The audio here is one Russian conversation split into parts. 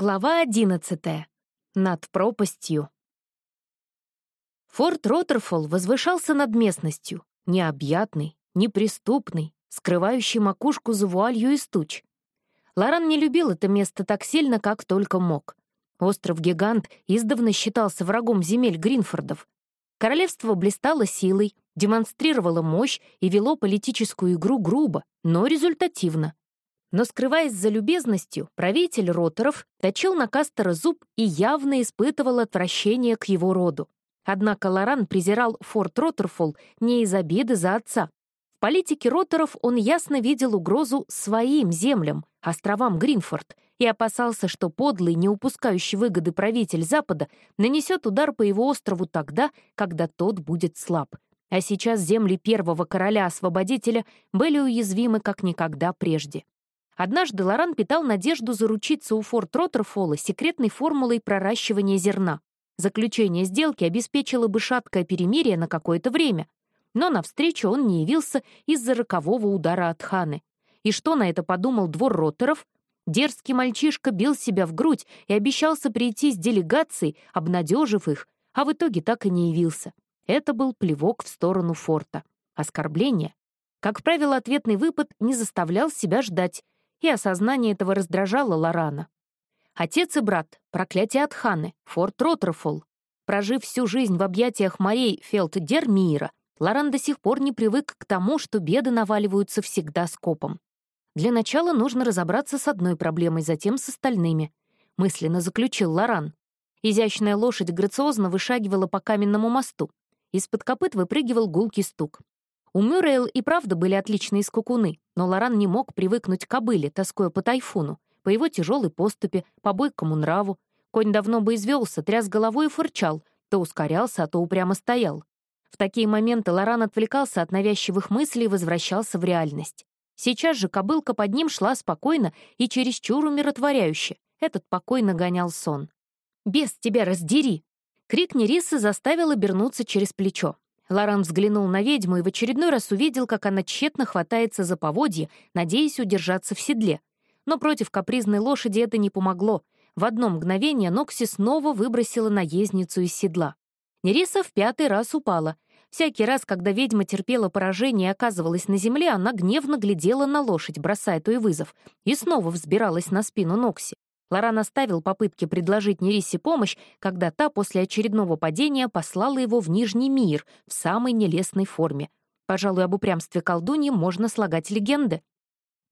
Глава одиннадцатая. Над пропастью. Форт Роттерфолл возвышался над местностью, необъятный, неприступный, скрывающий макушку за вуалью из туч. Лоран не любил это место так сильно, как только мог. Остров-гигант издавна считался врагом земель Гринфордов. Королевство блистало силой, демонстрировало мощь и вело политическую игру грубо, но результативно. Но, скрываясь за любезностью, правитель Роторов точил на Кастера зуб и явно испытывал отвращение к его роду. Однако Лоран презирал форт Роттерфолл не из обиды за отца. В политике Роторов он ясно видел угрозу своим землям, островам Гринфорд, и опасался, что подлый, не упускающий выгоды правитель Запада нанесет удар по его острову тогда, когда тот будет слаб. А сейчас земли первого короля-освободителя были уязвимы как никогда прежде. Однажды Лоран питал надежду заручиться у Форт Роттерфолла секретной формулой проращивания зерна. Заключение сделки обеспечило бы шаткое перемирие на какое-то время. Но навстречу он не явился из-за рокового удара от Ханы. И что на это подумал двор Роттеров? Дерзкий мальчишка бил себя в грудь и обещался прийти с делегацией, обнадежив их, а в итоге так и не явился. Это был плевок в сторону форта. Оскорбление. Как правило, ответный выпад не заставлял себя ждать, и осознание этого раздражало Лорана. Отец и брат, проклятие от Ханы, форт Роттерфолл. Прожив всю жизнь в объятиях морей Фелт-Дермиира, Лоран до сих пор не привык к тому, что беды наваливаются всегда скопом. Для начала нужно разобраться с одной проблемой, затем с остальными. Мысленно заключил Лоран. Изящная лошадь грациозно вышагивала по каменному мосту. Из-под копыт выпрыгивал гулкий стук. У Мюррейл и правда были отличные скакуны, но Лоран не мог привыкнуть к кобыле, тоскуя по тайфуну, по его тяжелой поступе, по бойкому нраву. Конь давно бы извелся, тряс головой и фырчал, то ускорялся, а то упрямо стоял. В такие моменты Лоран отвлекался от навязчивых мыслей и возвращался в реальность. Сейчас же кобылка под ним шла спокойно и чересчур умиротворяюще. Этот покой нагонял сон. «Бес тебя раздери!» Крик Нерисы заставил обернуться через плечо. Лоран взглянул на ведьму и в очередной раз увидел, как она тщетно хватается за поводье, надеясь удержаться в седле. Но против капризной лошади это не помогло. В одно мгновение Нокси снова выбросила наездницу из седла. Нериса в пятый раз упала. Всякий раз, когда ведьма терпела поражение и оказывалась на земле, она гневно глядела на лошадь, бросая той вызов, и снова взбиралась на спину Нокси. Лоран оставил попытки предложить Нерисе помощь, когда та после очередного падения послала его в Нижний мир в самой нелестной форме. Пожалуй, об упрямстве колдуньи можно слагать легенды.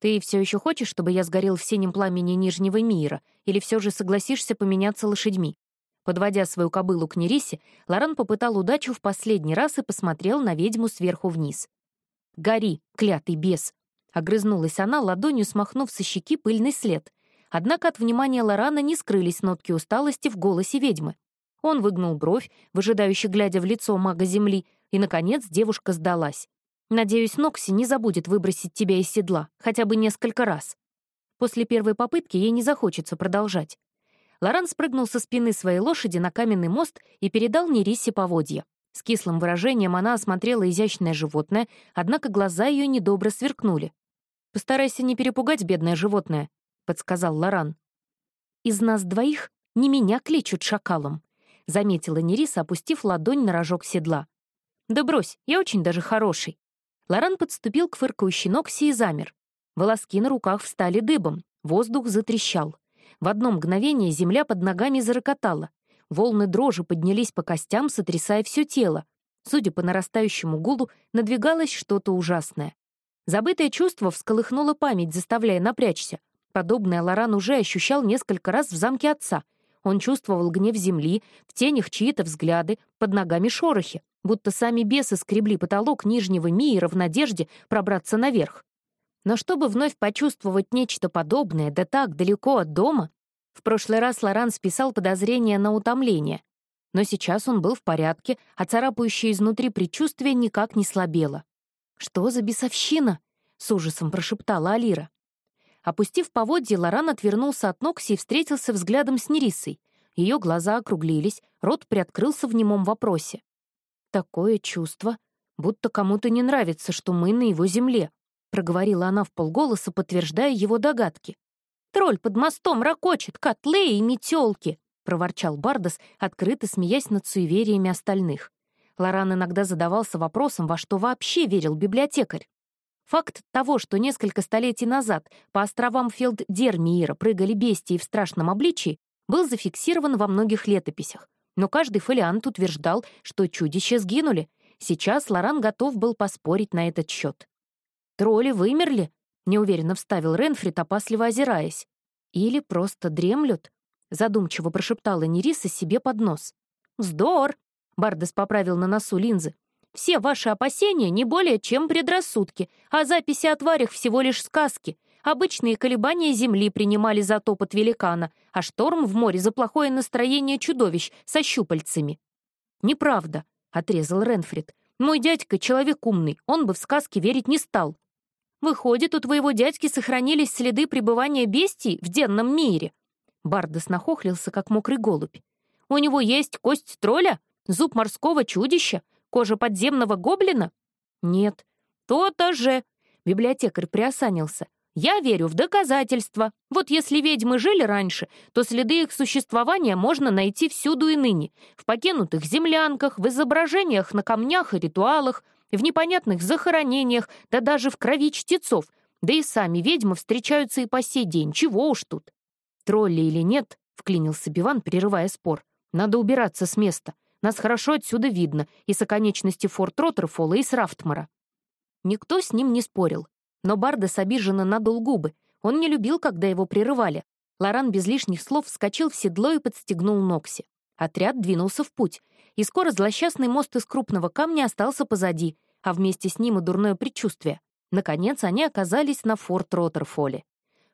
«Ты все еще хочешь, чтобы я сгорел в синем пламени Нижнего мира, или все же согласишься поменяться лошадьми?» Подводя свою кобылу к Нерисе, Лоран попытал удачу в последний раз и посмотрел на ведьму сверху вниз. «Гори, клятый бес!» — огрызнулась она, ладонью смахнув со щеки пыльный след. Однако от внимания Лорана не скрылись нотки усталости в голосе ведьмы. Он выгнул бровь, выжидающе глядя в лицо мага Земли, и, наконец, девушка сдалась. «Надеюсь, Нокси не забудет выбросить тебя из седла, хотя бы несколько раз». После первой попытки ей не захочется продолжать. Лоран спрыгнул со спины своей лошади на каменный мост и передал Нерисе поводья. С кислым выражением она осмотрела изящное животное, однако глаза ее недобро сверкнули. «Постарайся не перепугать бедное животное», — подсказал Лоран. «Из нас двоих не меня кличут шакалом», — заметила Нериса, опустив ладонь на рожок седла. «Да брось, я очень даже хороший». Лоран подступил к фыркающей Нокси и замер. Волоски на руках встали дыбом, воздух затрещал. В одно мгновение земля под ногами зарокотала. Волны дрожи поднялись по костям, сотрясая все тело. Судя по нарастающему гулу, надвигалось что-то ужасное. Забытое чувство всколыхнуло память, заставляя напрячься. Подобное Лоран уже ощущал несколько раз в замке отца. Он чувствовал гнев земли, в тенях чьи-то взгляды, под ногами шорохи, будто сами бесы скребли потолок нижнего мира в надежде пробраться наверх. Но чтобы вновь почувствовать нечто подобное, да так, далеко от дома, в прошлый раз Лоран списал подозрение на утомление. Но сейчас он был в порядке, а царапающее изнутри предчувствие никак не слабело. «Что за бесовщина?» — с ужасом прошептала Алира. Опустив поводье, Лоран отвернулся от Нокси и встретился взглядом с Нерисой. Ее глаза округлились, рот приоткрылся в немом вопросе. «Такое чувство, будто кому-то не нравится, что мы на его земле», проговорила она в полголоса, подтверждая его догадки. Тролль под мостом ракочет, котлы и метелки!» — проворчал Бардас, открыто смеясь над суевериями остальных. Лоран иногда задавался вопросом, во что вообще верил библиотекарь. Факт того, что несколько столетий назад по островам Фелд-Дермиира прыгали бестии в страшном обличии, был зафиксирован во многих летописях. Но каждый фолиант утверждал, что чудища сгинули. Сейчас Лоран готов был поспорить на этот счет. «Тролли вымерли?» — неуверенно вставил Ренфрид, опасливо озираясь. «Или просто дремлют?» — задумчиво прошептала Нериса себе под нос. «Вздор!» — Бардес поправил на носу линзы. «Все ваши опасения не более чем предрассудки, а записи о тварях всего лишь сказки. Обычные колебания Земли принимали за топот великана, а шторм в море за плохое настроение чудовищ со щупальцами». «Неправда», — отрезал Ренфрид. «Мой дядька — человек умный, он бы в сказки верить не стал». Выходит, у твоего дядьки сохранились следы пребывания бестий в денном мире?» Бардас нахохлился, как мокрый голубь. «У него есть кость тролля? Зуб морского чудища? Кожа подземного гоблина?» «Нет». «То-то же!» Библиотекарь приосанился. «Я верю в доказательства. Вот если ведьмы жили раньше, то следы их существования можно найти всюду и ныне. В покинутых землянках, в изображениях на камнях и ритуалах, в непонятных захоронениях, да даже в крови чтецов. Да и сами ведьмы встречаются и по сей день, чего уж тут. Тролли или нет, — вклинился Биван, прерывая спор. Надо убираться с места. Нас хорошо отсюда видно, и с оконечности Форт Роттерфола, и с Рафтмара. Никто с ним не спорил. Но Бардес обиженно надул губы. Он не любил, когда его прерывали. Лоран без лишних слов вскочил в седло и подстегнул Нокси. Отряд двинулся в путь, и скоро злосчастный мост из крупного камня остался позади, а вместе с ним и дурное предчувствие. Наконец они оказались на форт Роттерфоле.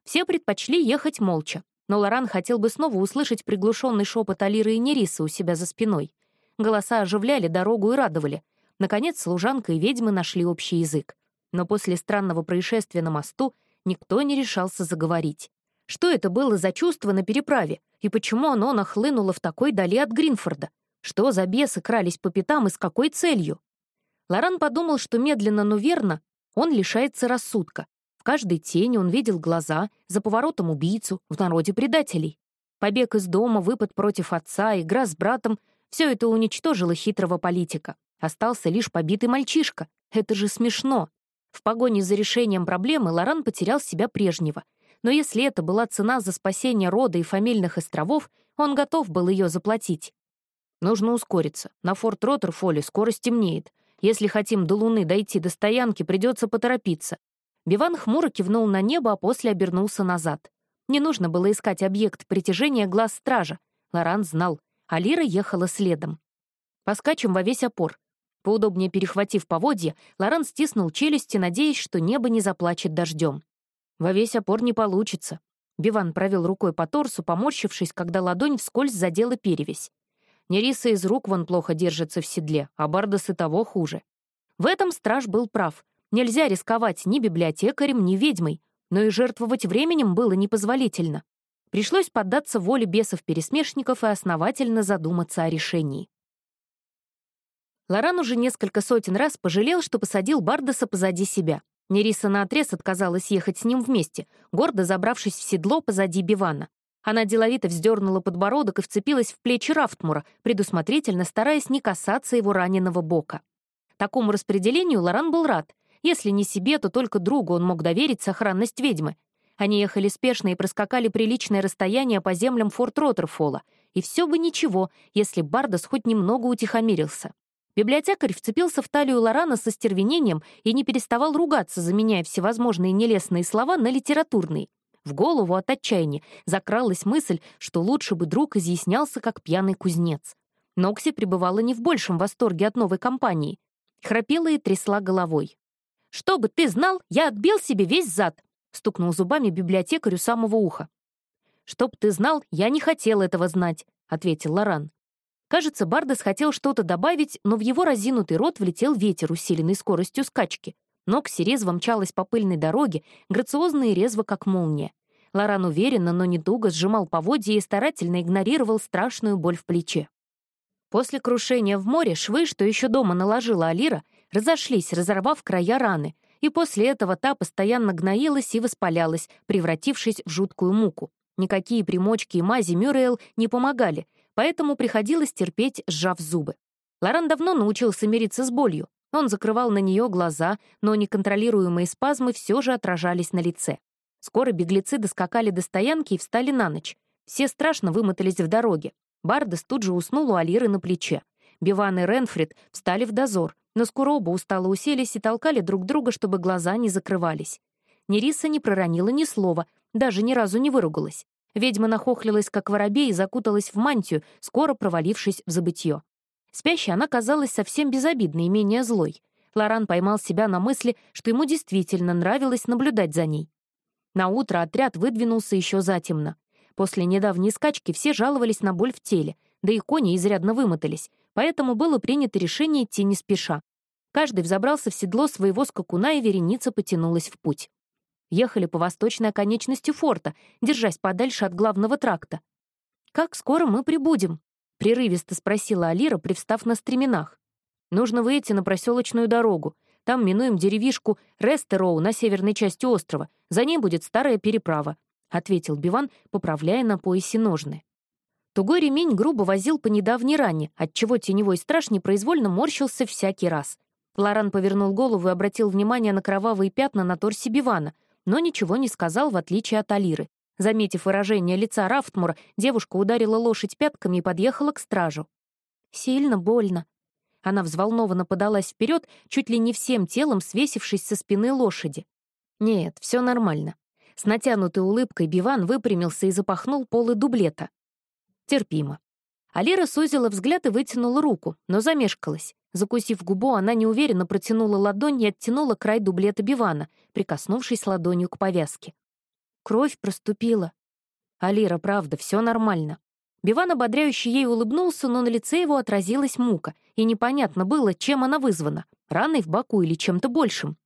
Все предпочли ехать молча, но Лоран хотел бы снова услышать приглушенный шепот Алиры и Нерисы у себя за спиной. Голоса оживляли дорогу и радовали. Наконец, служанка и ведьмы нашли общий язык. Но после странного происшествия на мосту никто не решался заговорить. Что это было за чувство на переправе, и почему оно нахлынуло в такой дали от Гринфорда? Что за бесы крались по пятам и с какой целью? Лоран подумал, что медленно, но верно он лишается рассудка. В каждой тени он видел глаза, за поворотом убийцу, в народе предателей. Побег из дома, выпад против отца, игра с братом — все это уничтожило хитрого политика. Остался лишь побитый мальчишка. Это же смешно. В погоне за решением проблемы Лоран потерял себя прежнего. Но если это была цена за спасение рода и фамильных островов, он готов был ее заплатить. Нужно ускориться. На форт Роттерфоле скоро стемнеет. Если хотим до Луны дойти до стоянки, придется поторопиться. Биван хмуро кивнул на небо, а после обернулся назад. Не нужно было искать объект притяжения глаз стража. Лоран знал. А Лира ехала следом. Поскачем во весь опор. Поудобнее перехватив поводья, Лоран стиснул челюсти, надеясь, что небо не заплачет дождем. Во весь опор не получится. Биван провел рукой по торсу, поморщившись, когда ладонь вскользь задела перевязь. Нериса из рук вон плохо держится в седле, а Бардас и того хуже. В этом страж был прав. Нельзя рисковать ни библиотекарем, ни ведьмой, но и жертвовать временем было непозволительно. Пришлось поддаться воле бесов-пересмешников и основательно задуматься о решении. Лоран уже несколько сотен раз пожалел, что посадил Бардаса позади себя. Нериса наотрез отказалась ехать с ним вместе, гордо забравшись в седло позади Бивана. Она деловито вздернула подбородок и вцепилась в плечи Рафтмура, предусмотрительно стараясь не касаться его раненого бока. Такому распределению Лоран был рад. Если не себе, то только другу он мог доверить сохранность ведьмы. Они ехали спешно и проскакали приличное расстояние по землям форт Роттерфола. И все бы ничего, если Бардас хоть немного утихомирился. Библиотекарь вцепился в талию Лорана со стервенением и не переставал ругаться, заменяя всевозможные нелестные слова на литературные. В голову от отчаяния закралась мысль, что лучше бы друг изъяснялся, как пьяный кузнец. Нокси пребывала не в большем восторге от новой компании. Храпела и трясла головой. «Чтобы ты знал, я отбил себе весь зад!» — стукнул зубами библиотекарю самого уха. «Чтоб ты знал, я не хотел этого знать», — ответил Лоран. Кажется, Бардес хотел что-то добавить, но в его разинутый рот влетел ветер, усиленный скоростью скачки. Нокси резво мчалась по пыльной дороге, грациозно и резво, как молния. Лоран уверенно, но недолго сжимал поводья и старательно игнорировал страшную боль в плече. После крушения в море швы, что еще дома наложила Алира, разошлись, разорвав края раны, и после этого та постоянно гноилась и воспалялась, превратившись в жуткую муку. Никакие примочки и мази Мюррейл не помогали, поэтому приходилось терпеть, сжав зубы. Лоран давно научился мириться с болью. Он закрывал на нее глаза, но неконтролируемые спазмы все же отражались на лице. Скоро беглецы доскакали до стоянки и встали на ночь. Все страшно вымотались в дороге. Бардес тут же уснул у Алиры на плече. Биван и Ренфрид встали в дозор, но скоро оба устало уселись и толкали друг друга, чтобы глаза не закрывались. Нериса не проронила ни слова, даже ни разу не выругалась. Ведьма нахохлилась, как воробей, и закуталась в мантию, скоро провалившись в забытье. Спящей она казалась совсем безобидной и менее злой. Лоран поймал себя на мысли, что ему действительно нравилось наблюдать за ней. На утро отряд выдвинулся еще затемно. После недавней скачки все жаловались на боль в теле, да и кони изрядно вымотались, поэтому было принято решение идти не спеша. Каждый взобрался в седло своего скакуна, и вереница потянулась в путь. Ехали по восточной оконечности форта, держась подальше от главного тракта. «Как скоро мы прибудем?» — прерывисто спросила Алира, привстав на стременах. «Нужно выйти на проселочную дорогу. Там минуем деревишку Рестероу на северной части острова. За ней будет старая переправа», — ответил Биван, поправляя на поясе ножны. Тугой ремень грубо возил по недавней ране, отчего теневой страж непроизвольно морщился всякий раз. Лоран повернул голову и обратил внимание на кровавые пятна на торсе Бивана, но ничего не сказал, в отличие от Алиры. Заметив выражение лица Рафтмура, девушка ударила лошадь пятками и подъехала к стражу. «Сильно больно». Она взволнованно подалась вперед, чуть ли не всем телом свесившись со спины лошади. «Нет, все нормально». С натянутой улыбкой Биван выпрямился и запахнул полы дублета. «Терпимо». Алира сузила взгляд и вытянула руку, но замешкалась. Закусив губу, она неуверенно протянула ладонь и оттянула край дублета Бивана, прикоснувшись ладонью к повязке. Кровь проступила. Алира, правда, все нормально. Биван ободряюще ей улыбнулся, но на лице его отразилась мука, и непонятно было, чем она вызвана — раной в боку или чем-то большим.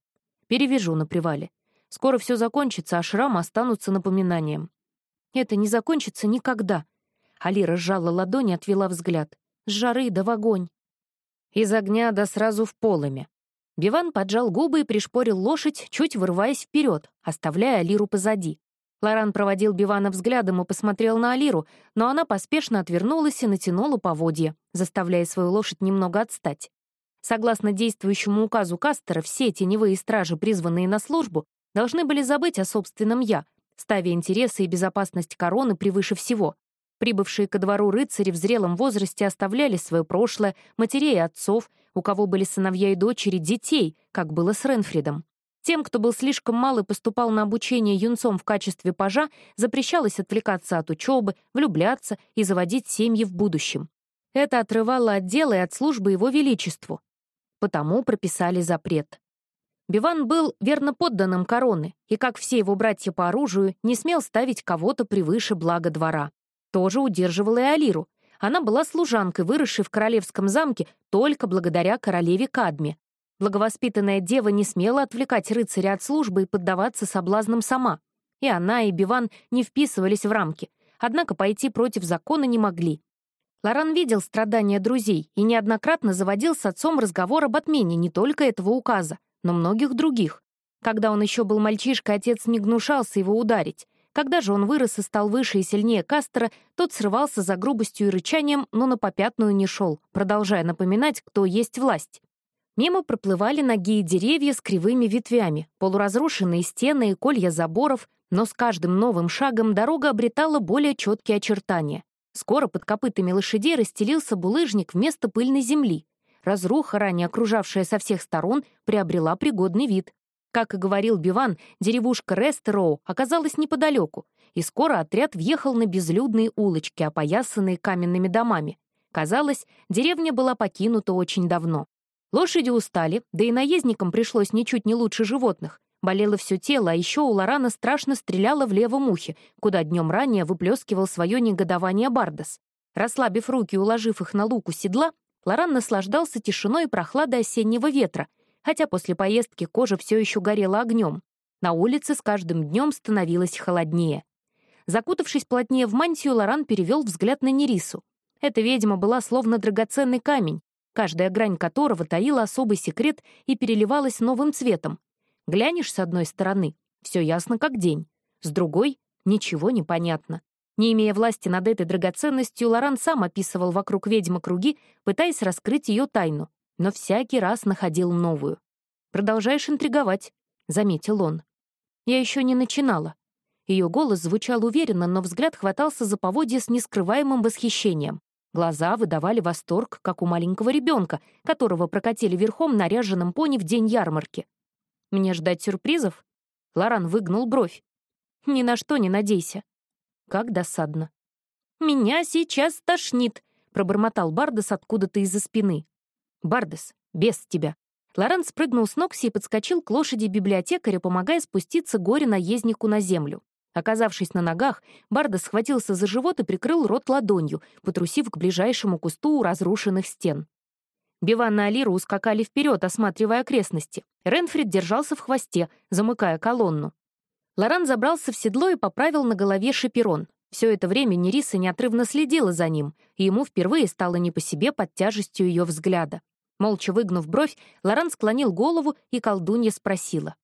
Перевяжу на привале. Скоро все закончится, а шрамы останутся напоминанием. Это не закончится никогда. Алира сжала ладонь и отвела взгляд. С жары да в огонь. Из огня да сразу в полыми. Биван поджал губы и пришпорил лошадь, чуть вырываясь вперед, оставляя Алиру позади. Лоран проводил Бивана взглядом и посмотрел на Алиру, но она поспешно отвернулась и натянула поводья, заставляя свою лошадь немного отстать. Согласно действующему указу Кастера, все теневые стражи, призванные на службу, должны были забыть о собственном «я», ставя интересы и безопасность короны превыше всего. Прибывшие ко двору рыцари в зрелом возрасте оставляли свое прошлое, матерей и отцов, у кого были сыновья и дочери, детей, как было с Ренфридом. Тем, кто был слишком мал и поступал на обучение юнцом в качестве пажа, запрещалось отвлекаться от учебы, влюбляться и заводить семьи в будущем. Это отрывало от дела и от службы его величеству. Потому прописали запрет. Биван был верно подданным короны, и, как все его братья по оружию, не смел ставить кого-то превыше блага двора тоже удерживала и Алиру. Она была служанкой, выросшей в королевском замке только благодаря королеве Кадме. Благовоспитанная дева не смела отвлекать рыцаря от службы и поддаваться соблазнам сама. И она, и Биван не вписывались в рамки, однако пойти против закона не могли. Лоран видел страдания друзей и неоднократно заводил с отцом разговор об отмене не только этого указа, но многих других. Когда он еще был мальчишкой, отец не гнушался его ударить. Когда же он вырос и стал выше и сильнее Кастера, тот срывался за грубостью и рычанием, но на попятную не шел, продолжая напоминать, кто есть власть. Мимо проплывали ноги и деревья с кривыми ветвями, полуразрушенные стены и колья заборов, но с каждым новым шагом дорога обретала более четкие очертания. Скоро под копытами лошадей расстелился булыжник вместо пыльной земли. Разруха, ранее окружавшая со всех сторон, приобрела пригодный вид. Как и говорил Биван, деревушка Рестероу оказалась неподалеку, и скоро отряд въехал на безлюдные улочки, опоясанные каменными домами. Казалось, деревня была покинута очень давно. Лошади устали, да и наездникам пришлось ничуть не лучше животных. Болело все тело, а еще у Лорана страшно стреляло в левом ухе, куда днем ранее выплескивал свое негодование Бардас. Расслабив руки и уложив их на луку седла, Лоран наслаждался тишиной и прохладой осеннего ветра, хотя после поездки кожа все еще горела огнем. На улице с каждым днем становилось холоднее. Закутавшись плотнее в мантию, Лоран перевел взгляд на Нерису. Эта ведьма была словно драгоценный камень, каждая грань которого таила особый секрет и переливалась новым цветом. Глянешь с одной стороны — все ясно как день. С другой — ничего не понятно. Не имея власти над этой драгоценностью, Лоран сам описывал вокруг ведьмы круги, пытаясь раскрыть ее тайну, но всякий раз находил новую. «Продолжаешь интриговать», — заметил он. «Я еще не начинала». Ее голос звучал уверенно, но взгляд хватался за поводья с нескрываемым восхищением. Глаза выдавали восторг, как у маленького ребенка, которого прокатили верхом на ряженом пони в день ярмарки. «Мне ждать сюрпризов?» Лоран выгнул бровь. «Ни на что не надейся». Как досадно. «Меня сейчас тошнит», — пробормотал Бардес откуда-то из-за спины. «Бардес, без тебя». Лоран спрыгнул с Нокси и подскочил к лошади библиотекаря, помогая спуститься горе-наезднику на землю. Оказавшись на ногах, Барда схватился за живот и прикрыл рот ладонью, потрусив к ближайшему кусту у разрушенных стен. Биван и Алира ускакали вперед, осматривая окрестности. Ренфрид держался в хвосте, замыкая колонну. Лоран забрался в седло и поправил на голове шиперон. Все это время Нериса неотрывно следила за ним, и ему впервые стало не по себе под тяжестью ее взгляда. Молча выгнув бровь, Лоран склонил голову, и колдунья спросила.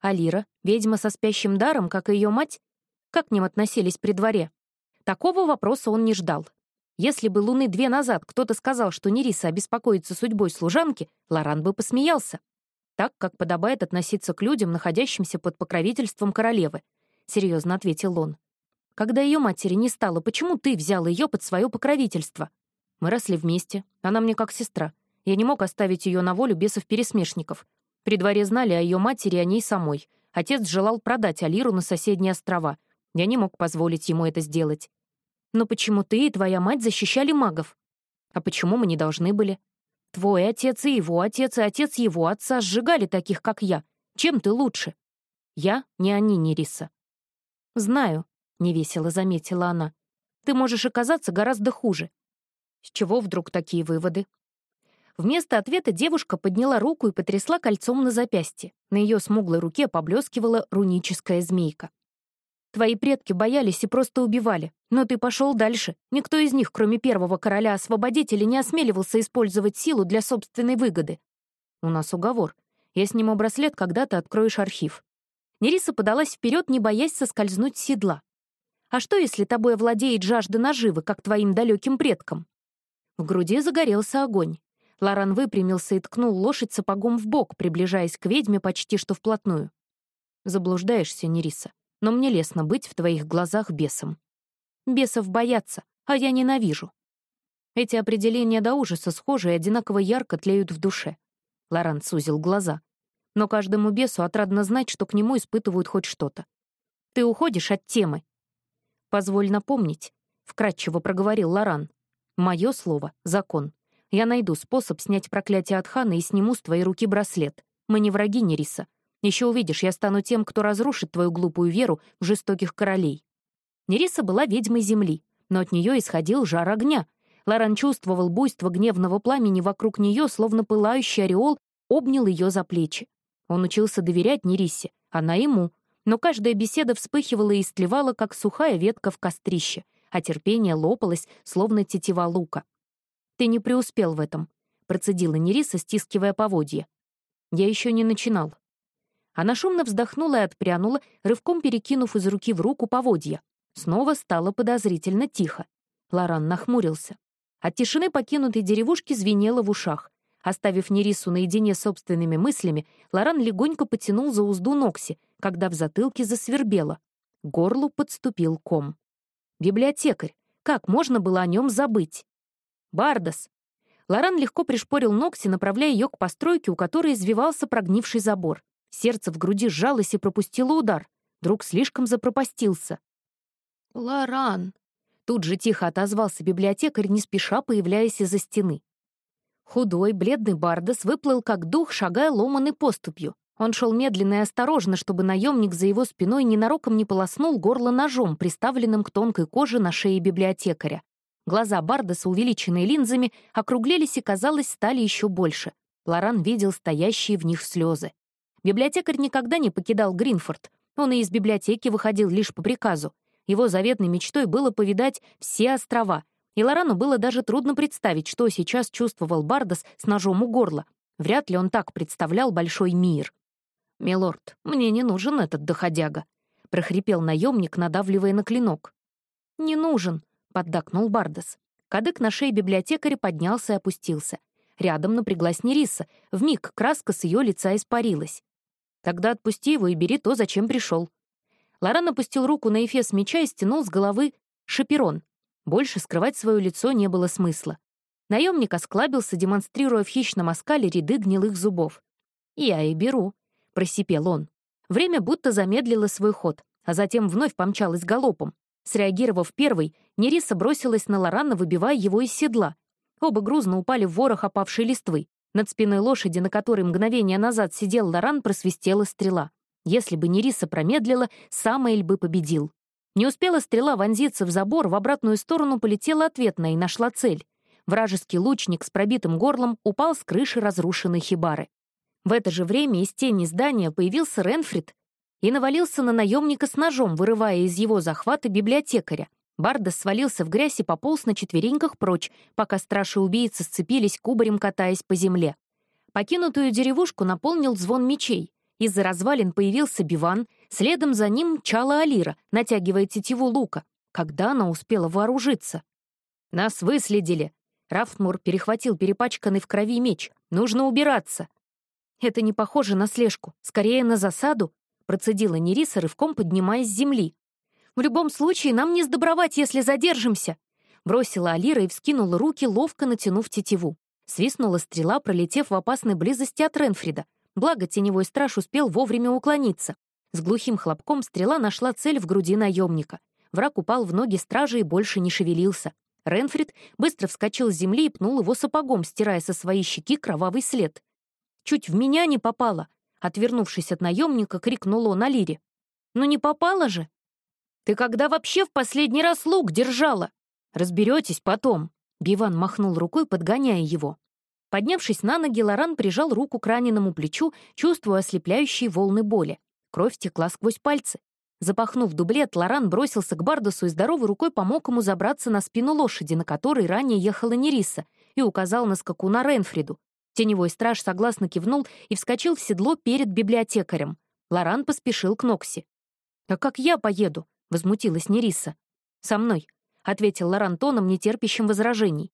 «Алира, ведьма со спящим даром, как и ее мать? Как к ним относились при дворе? Такого вопроса он не ждал. Если бы луны две назад кто-то сказал, что Нериса обеспокоится судьбой служанки, Лоран бы посмеялся. Так, как подобает относиться к людям, находящимся под покровительством королевы, — серьезно ответил он. Когда ее матери не стало, почему ты взял ее под свое покровительство? Мы росли вместе, она мне как сестра. Я не мог оставить ее на волю бесов-пересмешников. При дворе знали о ее матери и о ней самой. Отец желал продать Алиру на соседние острова — я не мог позволить ему это сделать. Но почему ты и твоя мать защищали магов? А почему мы не должны были? Твой отец и его отец, и отец его отца сжигали таких, как я. Чем ты лучше? Я не они, не Риса. Знаю, — невесело заметила она. Ты можешь оказаться гораздо хуже. С чего вдруг такие выводы? Вместо ответа девушка подняла руку и потрясла кольцом на запястье. На ее смуглой руке поблескивала руническая змейка. Твои предки боялись и просто убивали. Но ты пошел дальше. Никто из них, кроме первого короля-освободителя, не осмеливался использовать силу для собственной выгоды. У нас уговор. Я сниму браслет, когда ты откроешь архив. Нериса подалась вперед, не боясь соскользнуть с седла. А что, если тобой владеет жажда наживы, как твоим далеким предкам? В груди загорелся огонь. Лоран выпрямился и ткнул лошадь сапогом в бок, приближаясь к ведьме почти что вплотную. Заблуждаешься, Нериса но мне лестно быть в твоих глазах бесом. Бесов боятся, а я ненавижу. Эти определения до ужаса схожи и одинаково ярко тлеют в душе. Лоран сузил глаза. Но каждому бесу отрадно знать, что к нему испытывают хоть что-то. Ты уходишь от темы. Позволь напомнить, — вкратчиво проговорил Лоран. Мое слово — закон. Я найду способ снять проклятие от Хана и сниму с твоей руки браслет. Мы не враги Нериса. Еще увидишь, я стану тем, кто разрушит твою глупую веру в жестоких королей». Нериса была ведьмой земли, но от нее исходил жар огня. Лоран чувствовал буйство гневного пламени вокруг нее, словно пылающий ореол обнял ее за плечи. Он учился доверять Нерисе, она ему, но каждая беседа вспыхивала и истлевала, как сухая ветка в кострище, а терпение лопалось, словно тетива лука. «Ты не преуспел в этом», — процедила Нериса, стискивая поводья. «Я еще не начинал. Она шумно вздохнула и отпрянула, рывком перекинув из руки в руку поводья. Снова стало подозрительно тихо. Лоран нахмурился. От тишины покинутой деревушки звенело в ушах. Оставив Нерису наедине с собственными мыслями, Лоран легонько потянул за узду Нокси, когда в затылке засвербело. Горлу подступил ком. Библиотекарь. Как можно было о нем забыть? Бардас. Лоран легко пришпорил Нокси, направляя ее к постройке, у которой извивался прогнивший забор. Сердце в груди сжалось и пропустило удар. Друг слишком запропастился. «Лоран!» Тут же тихо отозвался библиотекарь, не спеша появляясь из-за стены. Худой, бледный Бардас выплыл как дух, шагая ломаной поступью. Он шел медленно и осторожно, чтобы наемник за его спиной ненароком не полоснул горло ножом, приставленным к тонкой коже на шее библиотекаря. Глаза Бардаса, увеличенные линзами, округлились и, казалось, стали еще больше. Лоран видел стоящие в них слезы. Библиотекарь никогда не покидал Гринфорд. Он и из библиотеки выходил лишь по приказу. Его заветной мечтой было повидать все острова. И Лорану было даже трудно представить, что сейчас чувствовал Бардас с ножом у горла. Вряд ли он так представлял большой мир. «Милорд, мне не нужен этот доходяга», — прохрипел наемник, надавливая на клинок. «Не нужен», — поддакнул Бардес. Кадык на шее библиотекаря поднялся и опустился. Рядом напряглась Нериса. Вмиг краска с ее лица испарилась. «Тогда отпусти его и бери то, зачем пришел». Лоран опустил руку на эфес меча и стянул с головы шаперон. Больше скрывать свое лицо не было смысла. Наемник осклабился, демонстрируя в хищном оскале ряды гнилых зубов. «Я и беру», — просипел он. Время будто замедлило свой ход, а затем вновь помчалось галопом. Среагировав первой, Нериса бросилась на Лорана, выбивая его из седла. Оба грузно упали в ворох опавшей листвы. Над спиной лошади, на которой мгновение назад сидел Лоран, просвистела стрела. Если бы Нериса промедлила, сам Эль бы победил. Не успела стрела вонзиться в забор, в обратную сторону полетела ответная и нашла цель. Вражеский лучник с пробитым горлом упал с крыши разрушенной хибары. В это же время из тени здания появился Ренфрид и навалился на наемника с ножом, вырывая из его захвата библиотекаря. Бардас свалился в грязь и пополз на четвереньках прочь, пока страши убийцы сцепились кубарем, катаясь по земле. Покинутую деревушку наполнил звон мечей. Из-за развалин появился Биван, следом за ним мчала Алира, натягивая тетиву лука. Когда она успела вооружиться? «Нас выследили!» Рафтмур перехватил перепачканный в крови меч. «Нужно убираться!» «Это не похоже на слежку, скорее на засаду», процедила Нериса, рывком поднимаясь с земли. «В любом случае, нам не сдобровать, если задержимся!» Бросила Алира и вскинула руки, ловко натянув тетиву. Свистнула стрела, пролетев в опасной близости от Ренфрида. Благо, теневой страж успел вовремя уклониться. С глухим хлопком стрела нашла цель в груди наемника. Враг упал в ноги стражи и больше не шевелился. Ренфрид быстро вскочил с земли и пнул его сапогом, стирая со своей щеки кровавый след. «Чуть в меня не попало!» Отвернувшись от наемника, крикнул он Алире. «Ну не попало же!» «Ты когда вообще в последний раз лук держала?» «Разберетесь потом!» Биван махнул рукой, подгоняя его. Поднявшись на ноги, Лоран прижал руку к раненому плечу, чувствуя ослепляющие волны боли. Кровь текла сквозь пальцы. Запахнув дублет, Лоран бросился к Бардусу и здоровой рукой помог ему забраться на спину лошади, на которой ранее ехала Нериса, и указал на скакуна Ренфриду. Теневой страж согласно кивнул и вскочил в седло перед библиотекарем. Лоран поспешил к Нокси. «А как я поеду?» — возмутилась Нериса. «Со мной», — ответил Лоран тоном, нетерпящим возражений.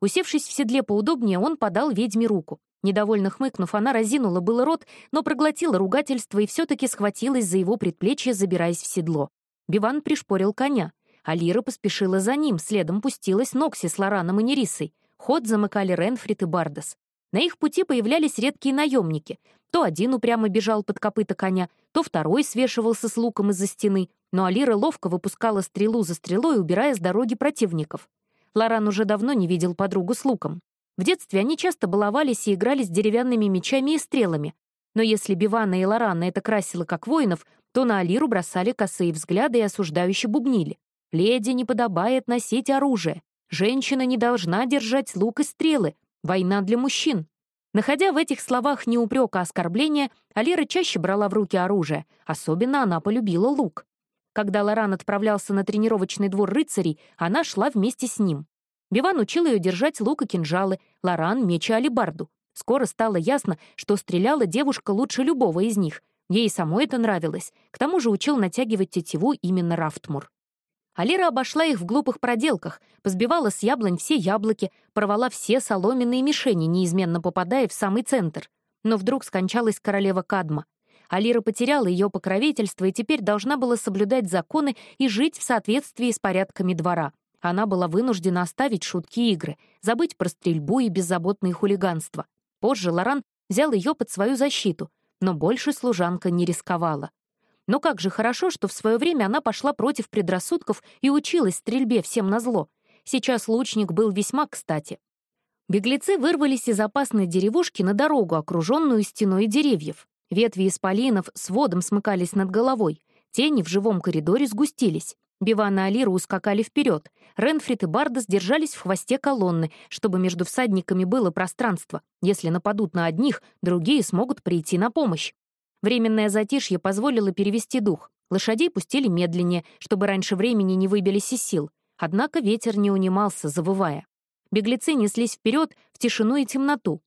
Усевшись в седле поудобнее, он подал ведьме руку. Недовольно хмыкнув, она разинула было рот, но проглотила ругательство и все-таки схватилась за его предплечье, забираясь в седло. Биван пришпорил коня. Алира поспешила за ним, следом пустилась Нокси с Лораном и Нерисой. Ход замыкали Ренфрид и Бардас. На их пути появлялись редкие наемники. То один упрямо бежал под копыта коня, то второй свешивался с луком из-за стены, но Алира ловко выпускала стрелу за стрелой, убирая с дороги противников. Лоран уже давно не видел подругу с луком. В детстве они часто баловались и играли с деревянными мечами и стрелами. Но если Бивана и Лорана это красило как воинов, то на Алиру бросали косые взгляды и осуждающе бубнили. «Леди не подобает носить оружие. Женщина не должна держать лук и стрелы. Война для мужчин». Находя в этих словах не упрека, а оскорбления, Алира чаще брала в руки оружие. Особенно она полюбила лук. Когда Лоран отправлялся на тренировочный двор рыцарей, она шла вместе с ним. Биван учил ее держать лук и кинжалы, Лоран — меч и алебарду. Скоро стало ясно, что стреляла девушка лучше любого из них. Ей самой это нравилось. К тому же учил натягивать тетиву именно Рафтмур. Алира обошла их в глупых проделках, позбивала с яблонь все яблоки, порвала все соломенные мишени, неизменно попадая в самый центр. Но вдруг скончалась королева Кадма. Алира потеряла ее покровительство и теперь должна была соблюдать законы и жить в соответствии с порядками двора. Она была вынуждена оставить шутки игры, забыть про стрельбу и беззаботные хулиганства. Позже Лоран взял ее под свою защиту, но больше служанка не рисковала. Но как же хорошо, что в свое время она пошла против предрассудков и училась стрельбе всем назло. Сейчас лучник был весьма кстати. Беглецы вырвались из опасной деревушки на дорогу, окруженную стеной деревьев. Ветви исполинов с водом смыкались над головой. Тени в живом коридоре сгустились. Биван и Алира ускакали вперед. Ренфрид и Бардас держались в хвосте колонны, чтобы между всадниками было пространство. Если нападут на одних, другие смогут прийти на помощь. Временное затишье позволило перевести дух. Лошадей пустили медленнее, чтобы раньше времени не выбились из сил. Однако ветер не унимался, завывая. Беглецы неслись вперед в тишину и темноту.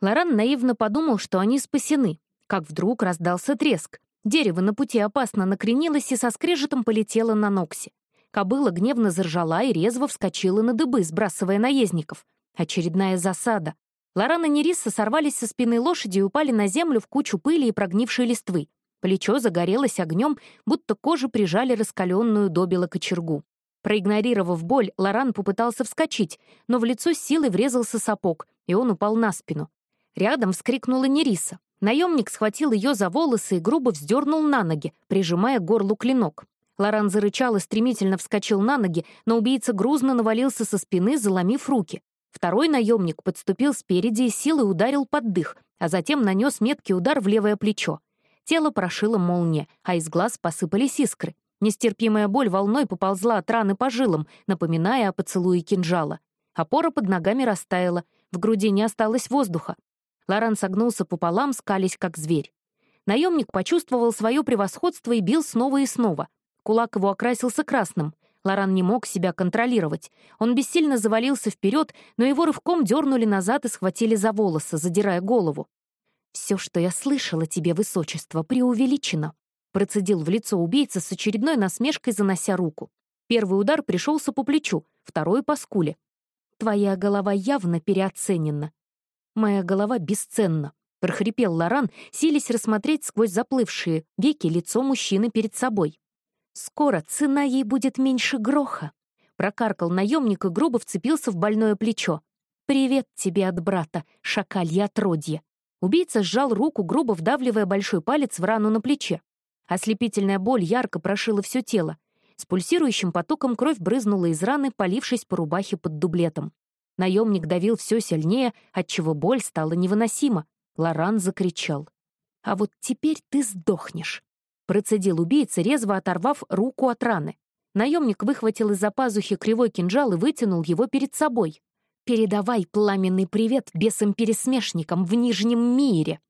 Лоран наивно подумал, что они спасены. как вдруг раздался треск. Дерево на пути опасно накренилось и со скрежетом полетело на Ноксе. Кобыла гневно заржала и резво вскочила на дыбы, сбрасывая наездников. Очередная засада. Лоран и Нериса сорвались со спины лошади и упали на землю в кучу пыли и прогнившей листвы. Плечо загорелось огнем, будто кожу прижали раскаленную добело кочергу. Проигнорировав боль, Лоран попытался вскочить, но в лицо силой врезался сапог, и он упал на спину. Рядом вскрикнула Нериса. Наемник схватил ее за волосы и грубо вздернул на ноги, прижимая к горлу клинок. Лоран зарычал и стремительно вскочил на ноги, но убийца грузно навалился со спины, заломив руки. Второй наемник подступил спереди и силой ударил под дых, а затем нанес меткий удар в левое плечо. Тело прошило молния, а из глаз посыпались искры. Нестерпимая боль волной поползла от раны по жилам, напоминая о поцелуе кинжала. Опора под ногами растаяла, в груди не осталось воздуха. Лоран согнулся пополам, скались как зверь. Наемник почувствовал свое превосходство и бил снова и снова. Кулак его окрасился красным. Лоран не мог себя контролировать. Он бессильно завалился вперед, но его рывком дернули назад и схватили за волосы, задирая голову. «Все, что я слышала тебе, высочество, преувеличено», процедил в лицо убийца с очередной насмешкой, занося руку. Первый удар пришелся по плечу, второй — по скуле. «Твоя голова явно переоценена. Моя голова бесценна», — прохрипел Лоран, силясь рассмотреть сквозь заплывшие веки лицо мужчины перед собой. «Скоро цена ей будет меньше гроха», — прокаркал наемник и грубо вцепился в больное плечо. «Привет тебе от брата, шакалье отродье». Убийца сжал руку, грубо вдавливая большой палец в рану на плече. Ослепительная боль ярко прошила все тело. С пульсирующим потоком кровь брызнула из раны, полившись по рубахе под дублетом. Наемник давил все сильнее, отчего боль стала невыносима. Лоран закричал. «А вот теперь ты сдохнешь!» Процедил убийца, резво оторвав руку от раны. Наемник выхватил из-за пазухи кривой кинжал и вытянул его перед собой. «Передавай пламенный привет бесам-пересмешникам в Нижнем мире!»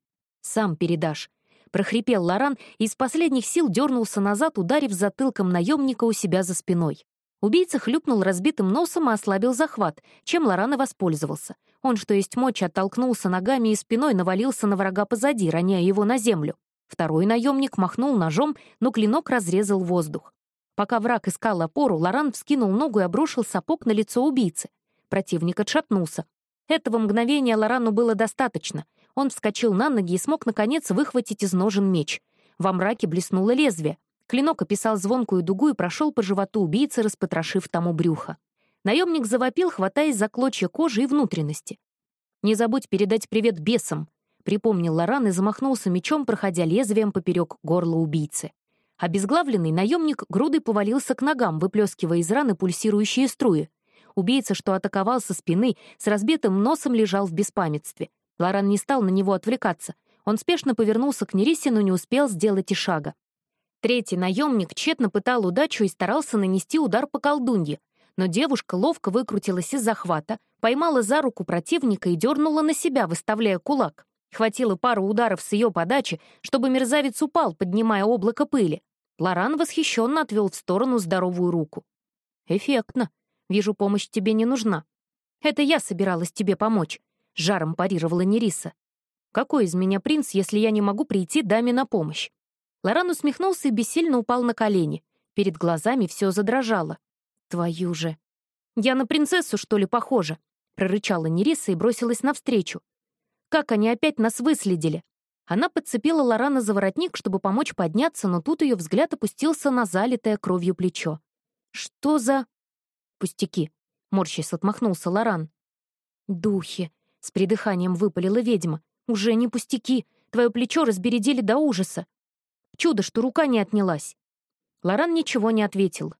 «Сам передашь!» прохрипел Лоран и из последних сил дернулся назад, ударив затылком наемника у себя за спиной. Убийца хлюпнул разбитым носом и ослабил захват, чем Лоран и воспользовался. Он, что есть мочи, оттолкнулся ногами и спиной навалился на врага позади, роняя его на землю. Второй наемник махнул ножом, но клинок разрезал воздух. Пока враг искал опору, Лоран вскинул ногу и обрушил сапог на лицо убийцы. Противник отшатнулся. Этого мгновения Лорану было достаточно. Он вскочил на ноги и смог, наконец, выхватить из ножен меч. Во мраке блеснуло лезвие. Клинок описал звонкую дугу и прошел по животу убийцы, распотрошив тому брюхо. Наемник завопил, хватаясь за клочья кожи и внутренности. «Не забудь передать привет бесам», — припомнил Лоран и замахнулся мечом, проходя лезвием поперек горла убийцы. Обезглавленный наемник грудой повалился к ногам, выплескивая из раны пульсирующие струи. Убийца, что атаковал со спины, с разбитым носом лежал в беспамятстве. Лоран не стал на него отвлекаться. Он спешно повернулся к Нерисе, но не успел сделать и шага. Третий наемник тщетно пытал удачу и старался нанести удар по колдунье, но девушка ловко выкрутилась из захвата, поймала за руку противника и дернула на себя, выставляя кулак. Хватило пару ударов с ее подачи, чтобы мерзавец упал, поднимая облако пыли. Лоран восхищенно отвел в сторону здоровую руку. «Эффектно. Вижу, помощь тебе не нужна. Это я собиралась тебе помочь. — жаром парировала Нериса. «Какой из меня принц, если я не могу прийти даме на помощь?» Лоран усмехнулся и бессильно упал на колени. Перед глазами все задрожало. «Твою же!» «Я на принцессу, что ли, похожа?» — прорычала Нериса и бросилась навстречу. «Как они опять нас выследили?» Она подцепила Лорана за воротник, чтобы помочь подняться, но тут ее взгляд опустился на залитое кровью плечо. «Что за...» «Пустяки», — морщись отмахнулся Лоран. «Духи», с придыханием выпалила ведьма. «Уже не пустяки. Твое плечо разбередили до ужаса. Чудо, что рука не отнялась». Лоран ничего не ответил.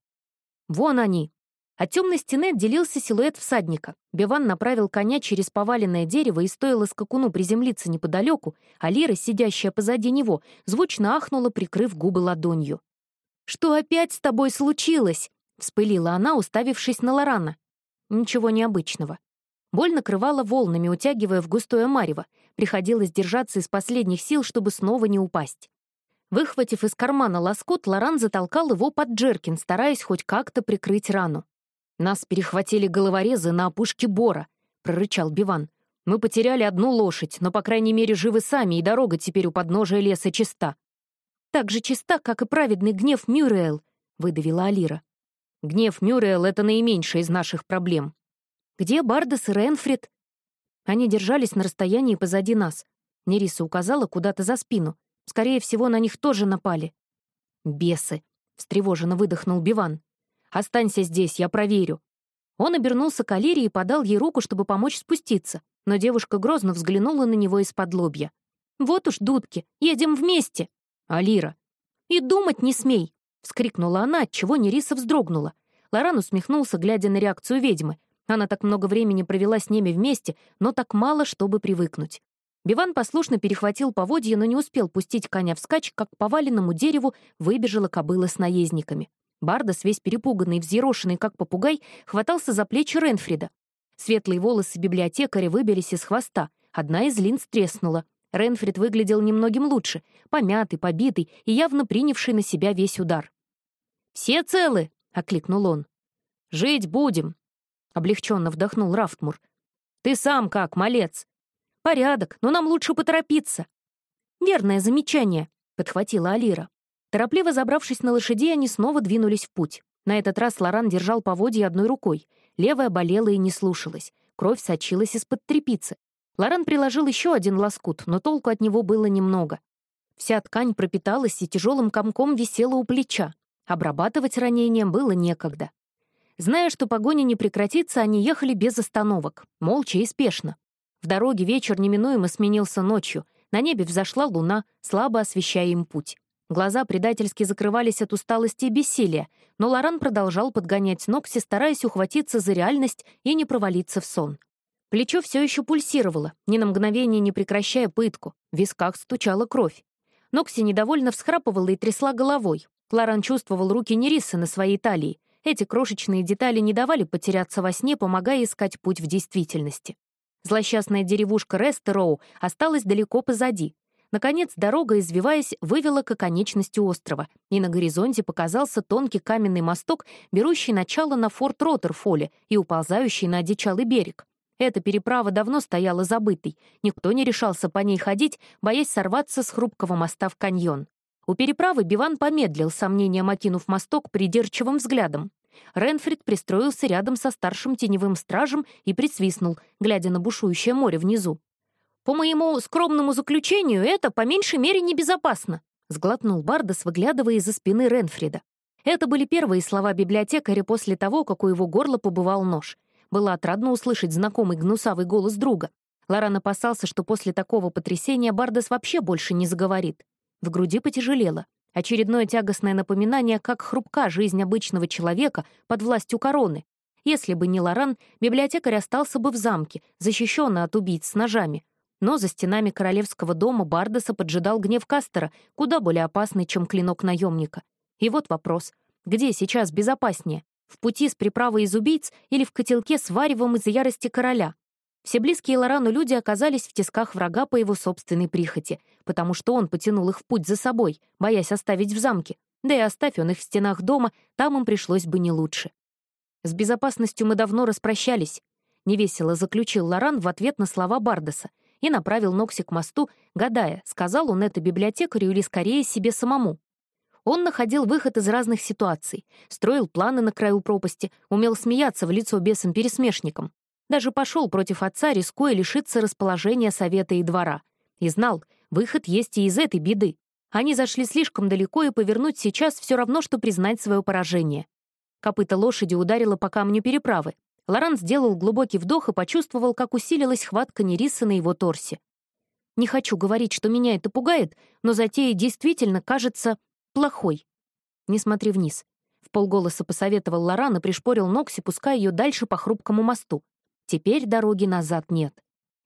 «Вон они!» От темной стены отделился силуэт всадника. Биван направил коня через поваленное дерево и стоило скакуну приземлиться неподалеку, а Лира, сидящая позади него, звучно ахнула, прикрыв губы ладонью. «Что опять с тобой случилось?» — вспылила она, уставившись на Лорана. «Ничего необычного. Боль накрывала волнами, утягивая в густое марево. Приходилось держаться из последних сил, чтобы снова не упасть. Выхватив из кармана лоскут, Лоран затолкал его под джеркин, стараясь хоть как-то прикрыть рану. «Нас перехватили головорезы на опушке Бора», — прорычал Биван. Мы потеряли одну лошадь, но, по крайней мере, живы сами, и дорога теперь у подножия леса чиста». «Так же чиста, как и праведный гнев Мюрриэл», — выдавила Алира. «Гнев Мюрриэл — это наименьшая из наших проблем». «Где Бардес и Ренфрид?» Они держались на расстоянии позади нас. Нериса указала куда-то за спину. Скорее всего, на них тоже напали. «Бесы!» — встревоженно выдохнул Биван. «Останься здесь, я проверю». Он обернулся к Алире и подал ей руку, чтобы помочь спуститься но девушка грозно взглянула на него из-под лобья. «Вот уж, дудки, едем вместе!» «Алира!» «И думать не смей!» — вскрикнула она, отчего Нериса вздрогнула. Лоран усмехнулся, глядя на реакцию ведьмы. Она так много времени провела с ними вместе, но так мало, чтобы привыкнуть. Биван послушно перехватил поводья, но не успел пустить коня вскачь, как к поваленному дереву выбежала кобыла с наездниками. Бардас, весь перепуганный взъерошенный, как попугай, хватался за плечи Ренфрида. Светлые волосы библиотекаря выбились из хвоста, одна из линз треснула. Ренфрид выглядел немногим лучше, помятый, побитый и явно принявший на себя весь удар. «Все целы?» — окликнул он. «Жить будем», — облегченно вдохнул Рафтмур. «Ты сам как, малец?» «Порядок, но нам лучше поторопиться». «Верное замечание», — подхватила Алира. Торопливо забравшись на лошадей, они снова двинулись в путь. На этот раз Лоран держал поводья одной рукой. Левая болела и не слушалась. Кровь сочилась из-под трепицы. Лоран приложил еще один лоскут, но толку от него было немного. Вся ткань пропиталась и тяжелым комком висела у плеча. Обрабатывать ранением было некогда. Зная, что погоня не прекратится, они ехали без остановок, молча и спешно. В дороге вечер неминуемо сменился ночью. На небе взошла луна, слабо освещая им путь. Глаза предательски закрывались от усталости и бессилия, но Лоран продолжал подгонять Нокси, стараясь ухватиться за реальность и не провалиться в сон. Плечо все еще пульсировало, ни на мгновение не прекращая пытку. В висках стучала кровь. Нокси недовольно всхрапывала и трясла головой. Лоран чувствовал руки Нерисы на своей талии. Эти крошечные детали не давали потеряться во сне, помогая искать путь в действительности. Злосчастная деревушка Рестероу осталась далеко позади. Наконец, дорога, извиваясь, вывела к оконечности острова, и на горизонте показался тонкий каменный мосток, берущий начало на форт Роттерфоле и уползающий на одичалый берег. Эта переправа давно стояла забытой, никто не решался по ней ходить, боясь сорваться с хрупкого моста в каньон. У переправы Биван помедлил, сомнением окинув мосток придирчивым взглядом. Ренфрид пристроился рядом со старшим теневым стражем и присвистнул, глядя на бушующее море внизу. «По моему скромному заключению, это по меньшей мере небезопасно», — сглотнул Бардас, выглядывая из-за спины Ренфрида. Это были первые слова библиотекаря после того, как у его горла побывал нож. Было отрадно услышать знакомый гнусавый голос друга. Лоран опасался, что после такого потрясения Бардас вообще больше не заговорит. В груди потяжелело. Очередное тягостное напоминание, как хрупка жизнь обычного человека под властью короны. Если бы не Лоран, библиотекарь остался бы в замке, защищенный от убийц с ножами, но за стенами королевского дома Бардеса поджидал гнев Кастера, куда более опасный, чем клинок наемника. И вот вопрос. Где сейчас безопаснее? В пути с приправой из убийц или в котелке с варевом из ярости короля? Все близкие Лорану люди оказались в тисках врага по его собственной прихоти, потому что он потянул их в путь за собой, боясь оставить в замке. Да и оставь он их в стенах дома, там им пришлось бы не лучше. «С безопасностью мы давно распрощались», — невесело заключил Лоран в ответ на слова Бардеса, и направил Нокси к мосту, гадая, сказал он это библиотекарю или скорее себе самому. Он находил выход из разных ситуаций, строил планы на краю пропасти, умел смеяться в лицо бесам-пересмешникам. Даже пошел против отца, рискуя лишиться расположения совета и двора. И знал, выход есть и из этой беды. Они зашли слишком далеко, и повернуть сейчас все равно, что признать свое поражение. Копыта лошади ударило по камню переправы. Лоран сделал глубокий вдох и почувствовал, как усилилась хватка Нериса на его торсе. «Не хочу говорить, что меня это пугает, но затея действительно кажется плохой. Не смотри вниз». В полголоса посоветовал Лоран и пришпорил Нокси, пуская ее дальше по хрупкому мосту. Теперь дороги назад нет.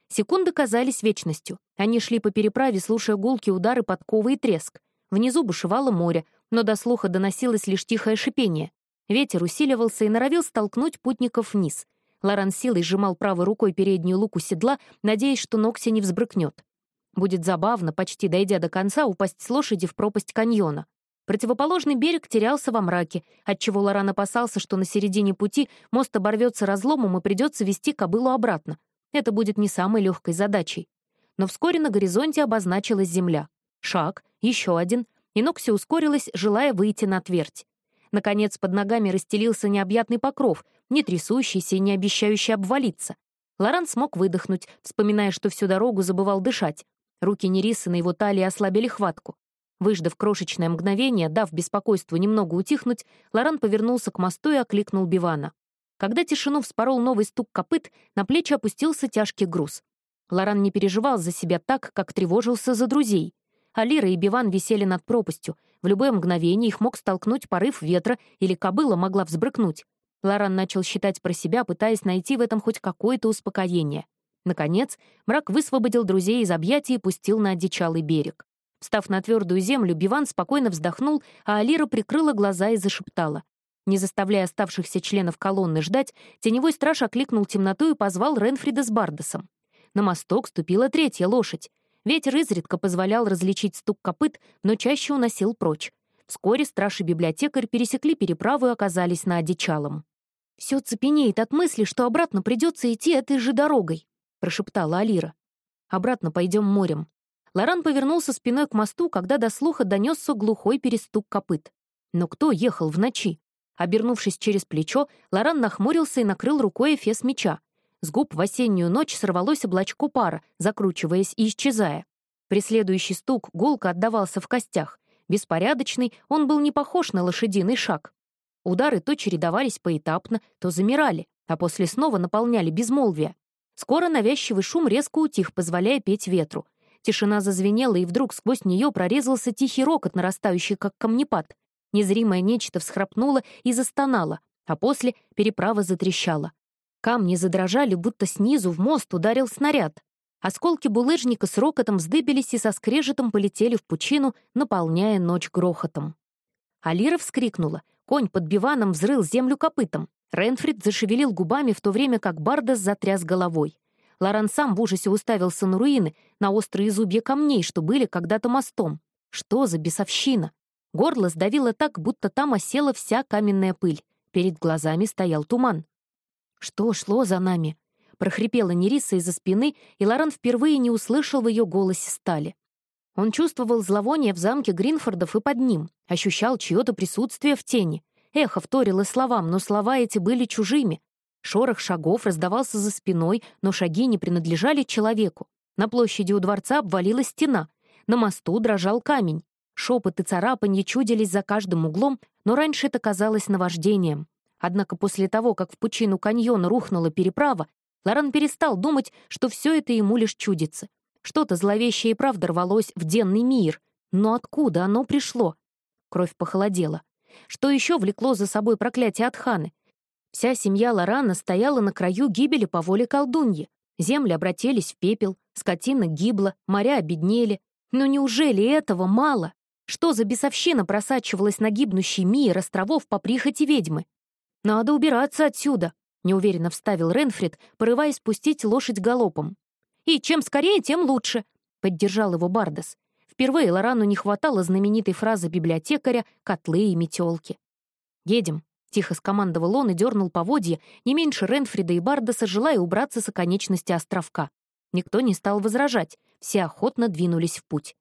Секунды казались вечностью. Они шли по переправе, слушая гулки, удары, подковы и треск. Внизу бушевало море, но до слуха доносилось лишь тихое шипение. Ветер усиливался и норовил столкнуть путников вниз. Лоран силой сжимал правой рукой переднюю луку седла, надеясь, что Нокси не взбрыкнет. Будет забавно, почти дойдя до конца, упасть с лошади в пропасть каньона. Противоположный берег терялся во мраке, отчего Лоран опасался, что на середине пути мост оборвется разломом и придется вести кобылу обратно. Это будет не самой легкой задачей. Но вскоре на горизонте обозначилась земля. Шаг, еще один, и Нокси ускорилась, желая выйти на твердь. Наконец, под ногами расстелился необъятный покров, не трясущийся и не обещающий обвалиться. Лоран смог выдохнуть, вспоминая, что всю дорогу забывал дышать. Руки Нерисы на его талии ослабили хватку. Выждав крошечное мгновение, дав беспокойству немного утихнуть, Лоран повернулся к мосту и окликнул Бивана. Когда тишину вспорол новый стук копыт, на плечи опустился тяжкий груз. Лоран не переживал за себя так, как тревожился за друзей. Алира и Биван висели над пропастью. В любое мгновение их мог столкнуть порыв ветра или кобыла могла взбрыкнуть. Лоран начал считать про себя, пытаясь найти в этом хоть какое-то успокоение. Наконец, мрак высвободил друзей из объятий и пустил на одичалый берег. Встав на твердую землю, Биван спокойно вздохнул, а Алира прикрыла глаза и зашептала. Не заставляя оставшихся членов колонны ждать, теневой страж окликнул темноту и позвал Ренфрида с Бардосом. На мосток ступила третья лошадь. Ветер изредка позволял различить стук копыт, но чаще уносил прочь. Вскоре страж и библиотекарь пересекли переправу и оказались на одичалом. «Все цепенеет от мысли, что обратно придется идти этой же дорогой», — прошептала Алира. «Обратно пойдем морем». Лоран повернулся спиной к мосту, когда до слуха донесся глухой перестук копыт. Но кто ехал в ночи? Обернувшись через плечо, Лоран нахмурился и накрыл рукой эфес меча. С губ в осеннюю ночь сорвалось облачко пара, закручиваясь и исчезая. Преследующий стук гулко отдавался в костях. Беспорядочный, он был не похож на лошадиный шаг. Удары то чередовались поэтапно, то замирали, а после снова наполняли безмолвие. Скоро навязчивый шум резко утих, позволяя петь ветру. Тишина зазвенела, и вдруг сквозь нее прорезался тихий рокот, нарастающий, как камнепад. Незримое нечто всхрапнуло и застонало, а после переправа затрещала. Камни задрожали, будто снизу в мост ударил снаряд. Осколки булыжника с рокотом вздыбились и со скрежетом полетели в пучину, наполняя ночь грохотом. Алира вскрикнула. Конь под биваном взрыл землю копытом. Ренфрид зашевелил губами, в то время как Бардас затряс головой. Лоран сам в ужасе уставился на руины, на острые зубья камней, что были когда-то мостом. Что за бесовщина? Горло сдавило так, будто там осела вся каменная пыль. Перед глазами стоял туман. Что шло за нами? Прохрипела Нериса из-за спины, и Лоран впервые не услышал в ее голосе стали. Он чувствовал зловоние в замке Гринфордов и под ним, ощущал чье-то присутствие в тени. Эхо вторило словам, но слова эти были чужими. Шорох шагов раздавался за спиной, но шаги не принадлежали человеку. На площади у дворца обвалилась стена. На мосту дрожал камень. Шепот и царапанье чудились за каждым углом, но раньше это казалось наваждением. Однако после того, как в пучину каньона рухнула переправа, Лоран перестал думать, что все это ему лишь чудится. Что-то зловещее и правда рвалось в денный мир. Но откуда оно пришло? Кровь похолодела. Что еще влекло за собой проклятие Атханы? Вся семья Лорана стояла на краю гибели по воле колдуньи. Земли обратились в пепел, скотина гибла, моря обеднели. Но неужели этого мало? Что за бесовщина просачивалась на гибнущий мир островов по прихоти ведьмы? «Надо убираться отсюда», неуверенно вставил Ренфрид, порываясь спустить лошадь галопом. «И чем скорее, тем лучше», — поддержал его Бардас. Впервые Лорану не хватало знаменитой фразы библиотекаря «котлы и метелки». «Едем», — тихо скомандовал он и дернул поводья, не меньше Ренфрида и Бардаса, желая убраться с оконечности островка. Никто не стал возражать, все охотно двинулись в путь.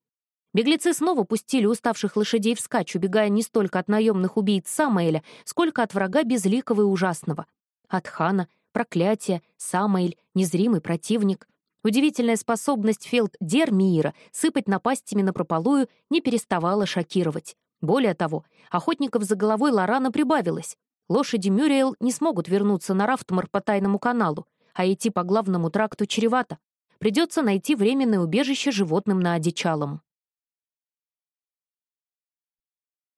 Беглецы снова пустили уставших лошадей вскачь, убегая не столько от наемных убийц Самаэля, сколько от врага безликого и ужасного. От хана, проклятие, Самаэль, незримый противник. Удивительная способность Фелд Дермиира сыпать напастями на прополую не переставала шокировать. Более того, охотников за головой Лорана прибавилось. Лошади Мюриэл не смогут вернуться на Рафтмар по тайному каналу, а идти по главному тракту чревато. Придется найти временное убежище животным на одичалом.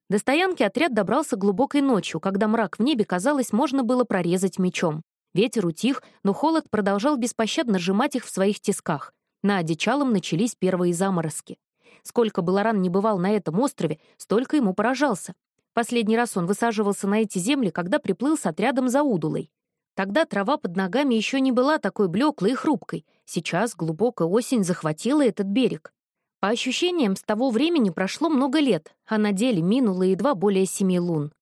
До стоянки отряд добрался глубокой ночью, когда мрак в небе, казалось, можно было прорезать мечом. Ветер утих, но холод продолжал беспощадно сжимать их в своих тисках. На одичалом начались первые заморозки. Сколько Баларан не бывал на этом острове, столько ему поражался. Последний раз он высаживался на эти земли, когда приплыл с отрядом за Удулой. Тогда трава под ногами еще не была такой блеклой и хрупкой. Сейчас глубокая осень захватила этот берег. По ощущениям, с того времени прошло много лет, а на деле минуло едва более семи лун.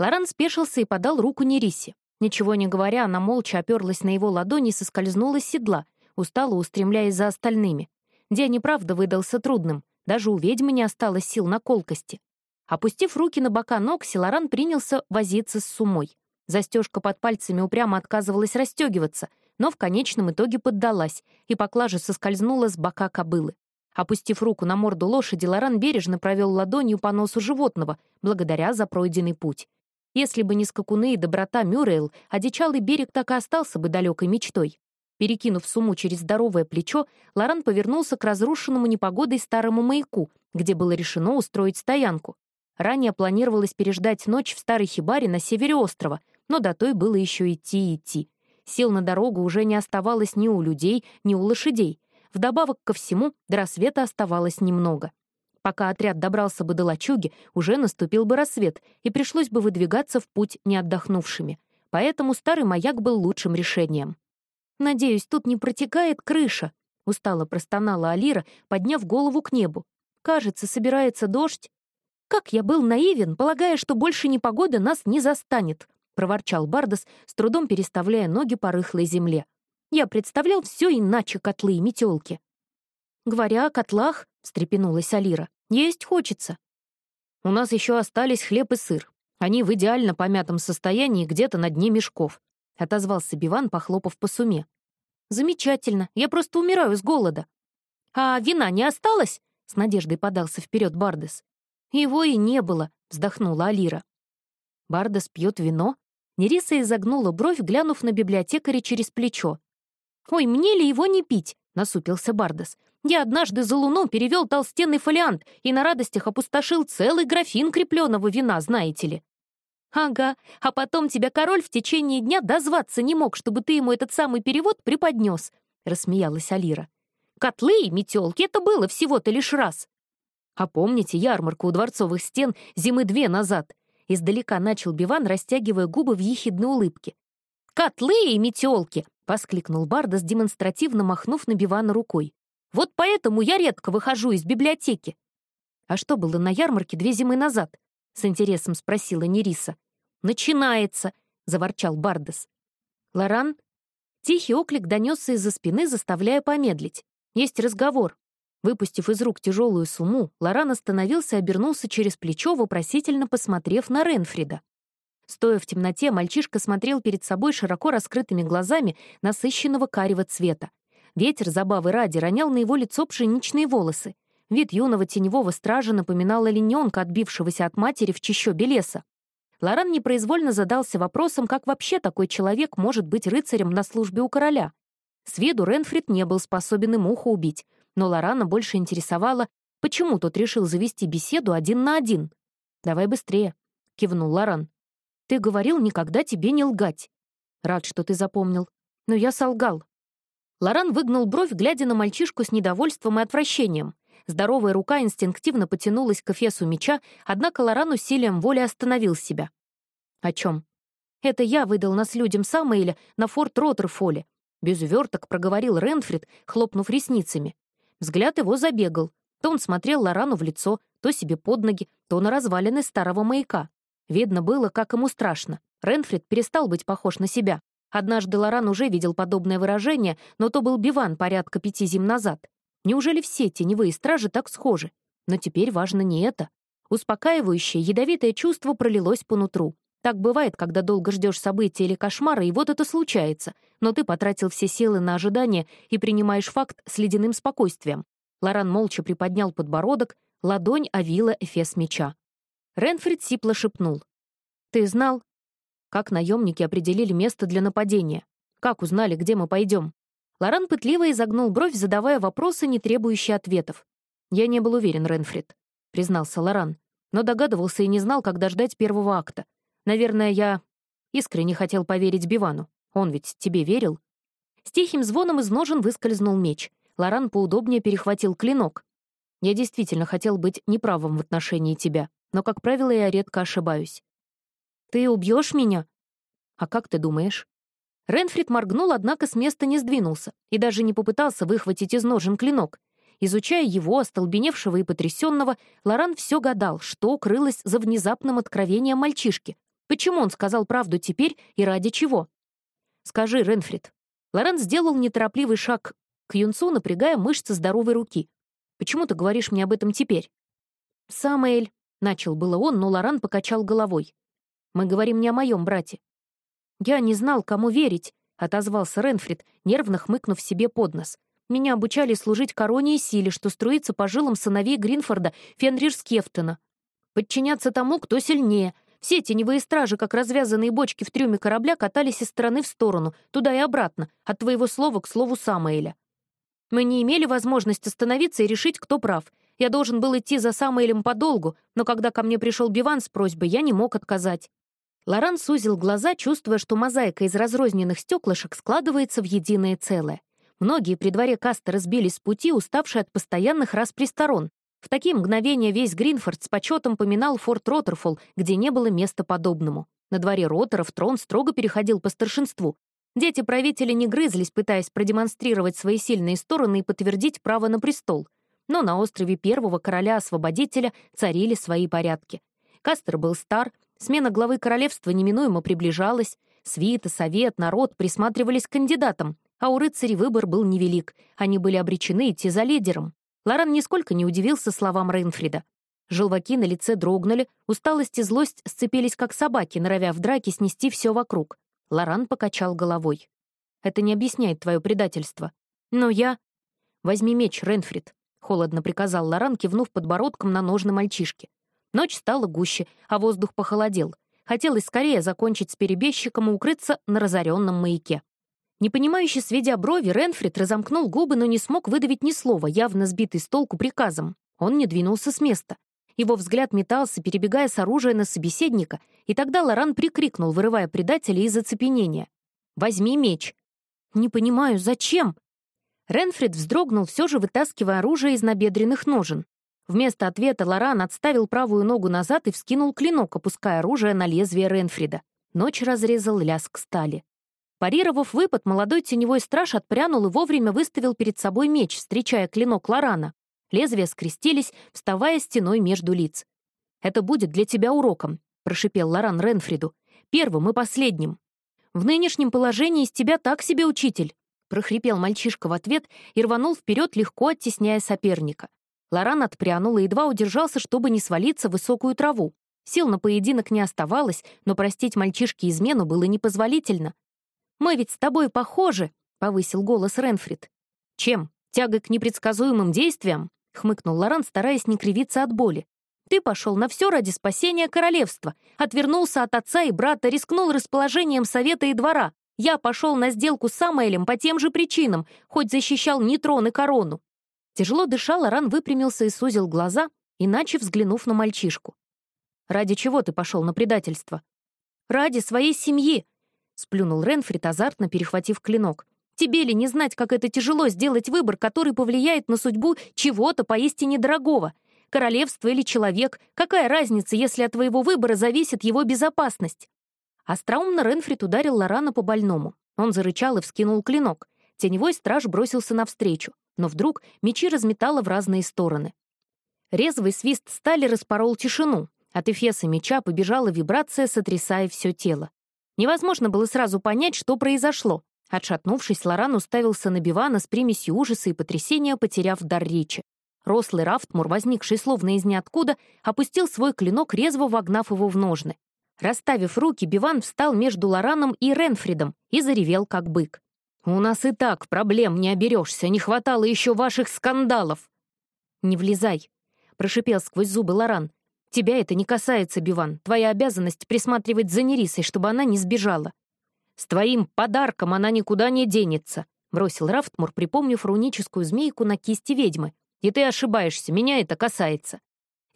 Лоран спешился и подал руку Нерисе. Ничего не говоря, она молча оперлась на его ладони и соскользнула с седла, устало устремляясь за остальными. День и правда выдался трудным. Даже у ведьмы не осталось сил на колкости. Опустив руки на бока ног, Силаран принялся возиться с сумой. Застежка под пальцами упрямо отказывалась расстегиваться, но в конечном итоге поддалась, и поклажа соскользнула с бока кобылы. Опустив руку на морду лошади, Лоран бережно провел ладонью по носу животного, благодаря за пройденный путь. Если бы не скакуны и доброта Мюррейл, одичалый берег так и остался бы далекой мечтой. Перекинув сумму через здоровое плечо, Лоран повернулся к разрушенному непогодой старому маяку, где было решено устроить стоянку. Ранее планировалось переждать ночь в старой хибаре на севере острова, но до той было еще идти и идти. Сил на дорогу уже не оставалось ни у людей, ни у лошадей. Вдобавок ко всему, до рассвета оставалось немного. Пока отряд добрался бы до лачуги, уже наступил бы рассвет, и пришлось бы выдвигаться в путь не отдохнувшими. Поэтому старый маяк был лучшим решением. «Надеюсь, тут не протекает крыша», — устало простонала Алира, подняв голову к небу. «Кажется, собирается дождь». «Как я был наивен, полагая, что больше непогода нас не застанет», — проворчал Бардас, с трудом переставляя ноги по рыхлой земле. «Я представлял все иначе котлы и метелки». «Говоря о котлах», — встрепенулась Алира, — «есть хочется». «У нас еще остались хлеб и сыр. Они в идеально помятом состоянии где-то на дне мешков», — отозвался Биван, похлопав по суме. «Замечательно. Я просто умираю с голода». «А вина не осталось?» — с надеждой подался вперед Бардес. «Его и не было», — вздохнула Алира. Бардес пьет вино? Нериса изогнула бровь, глянув на библиотекаря через плечо. «Ой, мне ли его не пить?» — насупился Бардес. «Я однажды за луну перевел толстенный фолиант и на радостях опустошил целый графин крепленного вина, знаете ли». «Ага, а потом тебя король в течение дня дозваться не мог, чтобы ты ему этот самый перевод преподнес», — рассмеялась Алира. «Котлы и метелки — это было всего-то лишь раз». «А помните ярмарку у дворцовых стен зимы две назад?» Издалека начал Биван, растягивая губы в ехидной улыбке. «Котлы и метелки!» — воскликнул Бардас, демонстративно махнув на Бивана рукой. «Вот поэтому я редко выхожу из библиотеки». «А что было на ярмарке две зимы назад?» — с интересом спросила Нериса. «Начинается!» — заворчал Бардас. «Лоран?» Тихий оклик донесся из-за спины, заставляя помедлить. «Есть разговор». Выпустив из рук тяжелую сумму, Лоран остановился и обернулся через плечо, вопросительно посмотрев на Ренфрида. Стоя в темноте, мальчишка смотрел перед собой широко раскрытыми глазами насыщенного карего цвета. Ветер забавы ради ронял на его лицо пшеничные волосы. Вид юного теневого стража напоминал олененка, отбившегося от матери в чащобе леса. Лоран непроизвольно задался вопросом, как вообще такой человек может быть рыцарем на службе у короля. С виду Ренфрид не был способен и муху убить, но Лорана больше интересовало, почему тот решил завести беседу один на один. «Давай быстрее», — кивнул Лоран. «Ты говорил никогда тебе не лгать. Рад, что ты запомнил. Но я солгал». Лоран выгнул бровь, глядя на мальчишку с недовольством и отвращением. Здоровая рука инстинктивно потянулась к эфесу меча, однако Лоран усилием воли остановил себя. «О чем?» «Это я выдал нас людям Самоэля на форт Роттерфоле», без уверток проговорил Ренфрид, хлопнув ресницами. Взгляд его забегал. То он смотрел Лорану в лицо, то себе под ноги, то на развалины старого маяка. Видно было, как ему страшно. Ренфрид перестал быть похож на себя. Однажды Лоран уже видел подобное выражение, но то был Биван порядка пяти зим назад. Неужели все теневые стражи так схожи? Но теперь важно не это. Успокаивающее, ядовитое чувство пролилось по нутру. Так бывает, когда долго ждешь события или кошмара, и вот это случается, но ты потратил все силы на ожидание и принимаешь факт с ледяным спокойствием. Лоран молча приподнял подбородок, ладонь овила эфес меча. Ренфрид сипло шепнул. «Ты знал?» Как наемники определили место для нападения? Как узнали, где мы пойдем? Лоран пытливо изогнул бровь, задавая вопросы, не требующие ответов. «Я не был уверен, Ренфрид», — признался Лоран, но догадывался и не знал, когда ждать первого акта. Наверное, я искренне хотел поверить Бивану. Он ведь тебе верил?» С тихим звоном из ножен выскользнул меч. Лоран поудобнее перехватил клинок. «Я действительно хотел быть неправым в отношении тебя, но, как правило, я редко ошибаюсь». «Ты убьешь меня?» «А как ты думаешь?» Ренфрид моргнул, однако с места не сдвинулся и даже не попытался выхватить из ножен клинок. Изучая его, остолбеневшего и потрясенного, Лоран все гадал, что укрылось за внезапным откровением мальчишки. Почему он сказал правду теперь и ради чего? Скажи, Ренфрид. Лорен сделал неторопливый шаг к юнцу, напрягая мышцы здоровой руки. Почему ты говоришь мне об этом теперь? Самоэль, начал было он, но Лоран покачал головой. Мы говорим не о моем брате. Я не знал, кому верить, отозвался Ренфрид, нервно хмыкнув себе под нос. Меня обучали служить короне и силе, что струится по жилам сыновей Гринфорда Фенрир-Скефтона. Подчиняться тому, кто сильнее. Все теневые стражи, как развязанные бочки в трюме корабля, катались из стороны в сторону, туда и обратно, от твоего слова к слову Самоэля. Мы не имели возможности остановиться и решить, кто прав. Я должен был идти за Самоэлем подолгу, но когда ко мне пришел Биван с просьбой, я не мог отказать. Лоран сузил глаза, чувствуя, что мозаика из разрозненных стеклышек складывается в единое целое. Многие при дворе касты разбились с пути, уставшие от постоянных распри сторон. В такие мгновения весь Гринфорд с почетом поминал форт Роттерфолл, где не было места подобному. На дворе Роттеров трон строго переходил по старшинству. Дети правителя не грызлись, пытаясь продемонстрировать свои сильные стороны и подтвердить право на престол. Но на острове первого короля-освободителя царили свои порядки. Кастер был стар, Смена главы королевства неминуемо приближалась. Свита, совет, народ присматривались к кандидатам, а у рыцарей выбор был невелик. Они были обречены идти за лидером. Лоран нисколько не удивился словам Рейнфрида. Желваки на лице дрогнули, усталость и злость сцепились, как собаки, норовя в драке снести все вокруг. Лоран покачал головой. «Это не объясняет твое предательство. Но я...» «Возьми меч, Ренфрид», — холодно приказал Лоран, кивнув подбородком на ножны мальчишки. Ночь стала гуще, а воздух похолодел. Хотелось скорее закончить с перебежчиком и укрыться на разоренном маяке. Непонимающе сведя брови, Ренфрид разомкнул губы, но не смог выдавить ни слова, явно сбитый с толку приказом. Он не двинулся с места. Его взгляд метался, перебегая с оружия на собеседника, и тогда Лоран прикрикнул, вырывая предателя из оцепенения. «Возьми меч!» «Не понимаю, зачем?» Ренфрид вздрогнул, все же вытаскивая оружие из набедренных ножен. Вместо ответа Лоран отставил правую ногу назад и вскинул клинок, опуская оружие на лезвие Ренфрида. Ночь разрезал лязг стали. Парировав выпад, молодой теневой страж отпрянул и вовремя выставил перед собой меч, встречая клинок Лорана. Лезвия скрестились, вставая стеной между лиц. «Это будет для тебя уроком», — прошипел Лоран Ренфриду. «Первым и последним». «В нынешнем положении из тебя так себе учитель», — прохрипел мальчишка в ответ и рванул вперед, легко оттесняя соперника. Лоран отпрянул и едва удержался, чтобы не свалиться в высокую траву. Сил на поединок не оставалось, но простить мальчишке измену было непозволительно. «Мы ведь с тобой похожи», — повысил голос Ренфрид. «Чем? Тягой к непредсказуемым действиям?» — хмыкнул Лоран, стараясь не кривиться от боли. «Ты пошел на все ради спасения королевства, отвернулся от отца и брата, рискнул расположением совета и двора. Я пошел на сделку с Самоэлем по тем же причинам, хоть защищал не трон и корону. Тяжело дыша, Лоран выпрямился и сузил глаза, иначе взглянув на мальчишку. «Ради чего ты пошел на предательство?» «Ради своей семьи!» — сплюнул Ренфрид, азартно перехватив клинок. «Тебе ли не знать, как это тяжело сделать выбор, который повлияет на судьбу чего-то поистине дорогого? Королевство или человек? Какая разница, если от твоего выбора зависит его безопасность?» Остроумно Ренфрид ударил Лорана по больному. Он зарычал и вскинул клинок. Теневой страж бросился навстречу но вдруг мечи разметало в разные стороны. Резвый свист стали распорол тишину. От эфеса меча побежала вибрация, сотрясая все тело. Невозможно было сразу понять, что произошло. Отшатнувшись, Лоран уставился на Бивана с примесью ужаса и потрясения, потеряв дар речи. Рослый Рафтмур, возникший словно из ниоткуда, опустил свой клинок, резво вогнав его в ножны. Расставив руки, Биван встал между Лораном и Ренфридом и заревел, как бык. «У нас и так проблем не оберешься, не хватало еще ваших скандалов!» «Не влезай!» — прошипел сквозь зубы Лоран. «Тебя это не касается, Биван. Твоя обязанность присматривать за Нерисой, чтобы она не сбежала». «С твоим подарком она никуда не денется», — бросил Рафтмур, припомнив руническую змейку на кисти ведьмы. «И ты ошибаешься, меня это касается».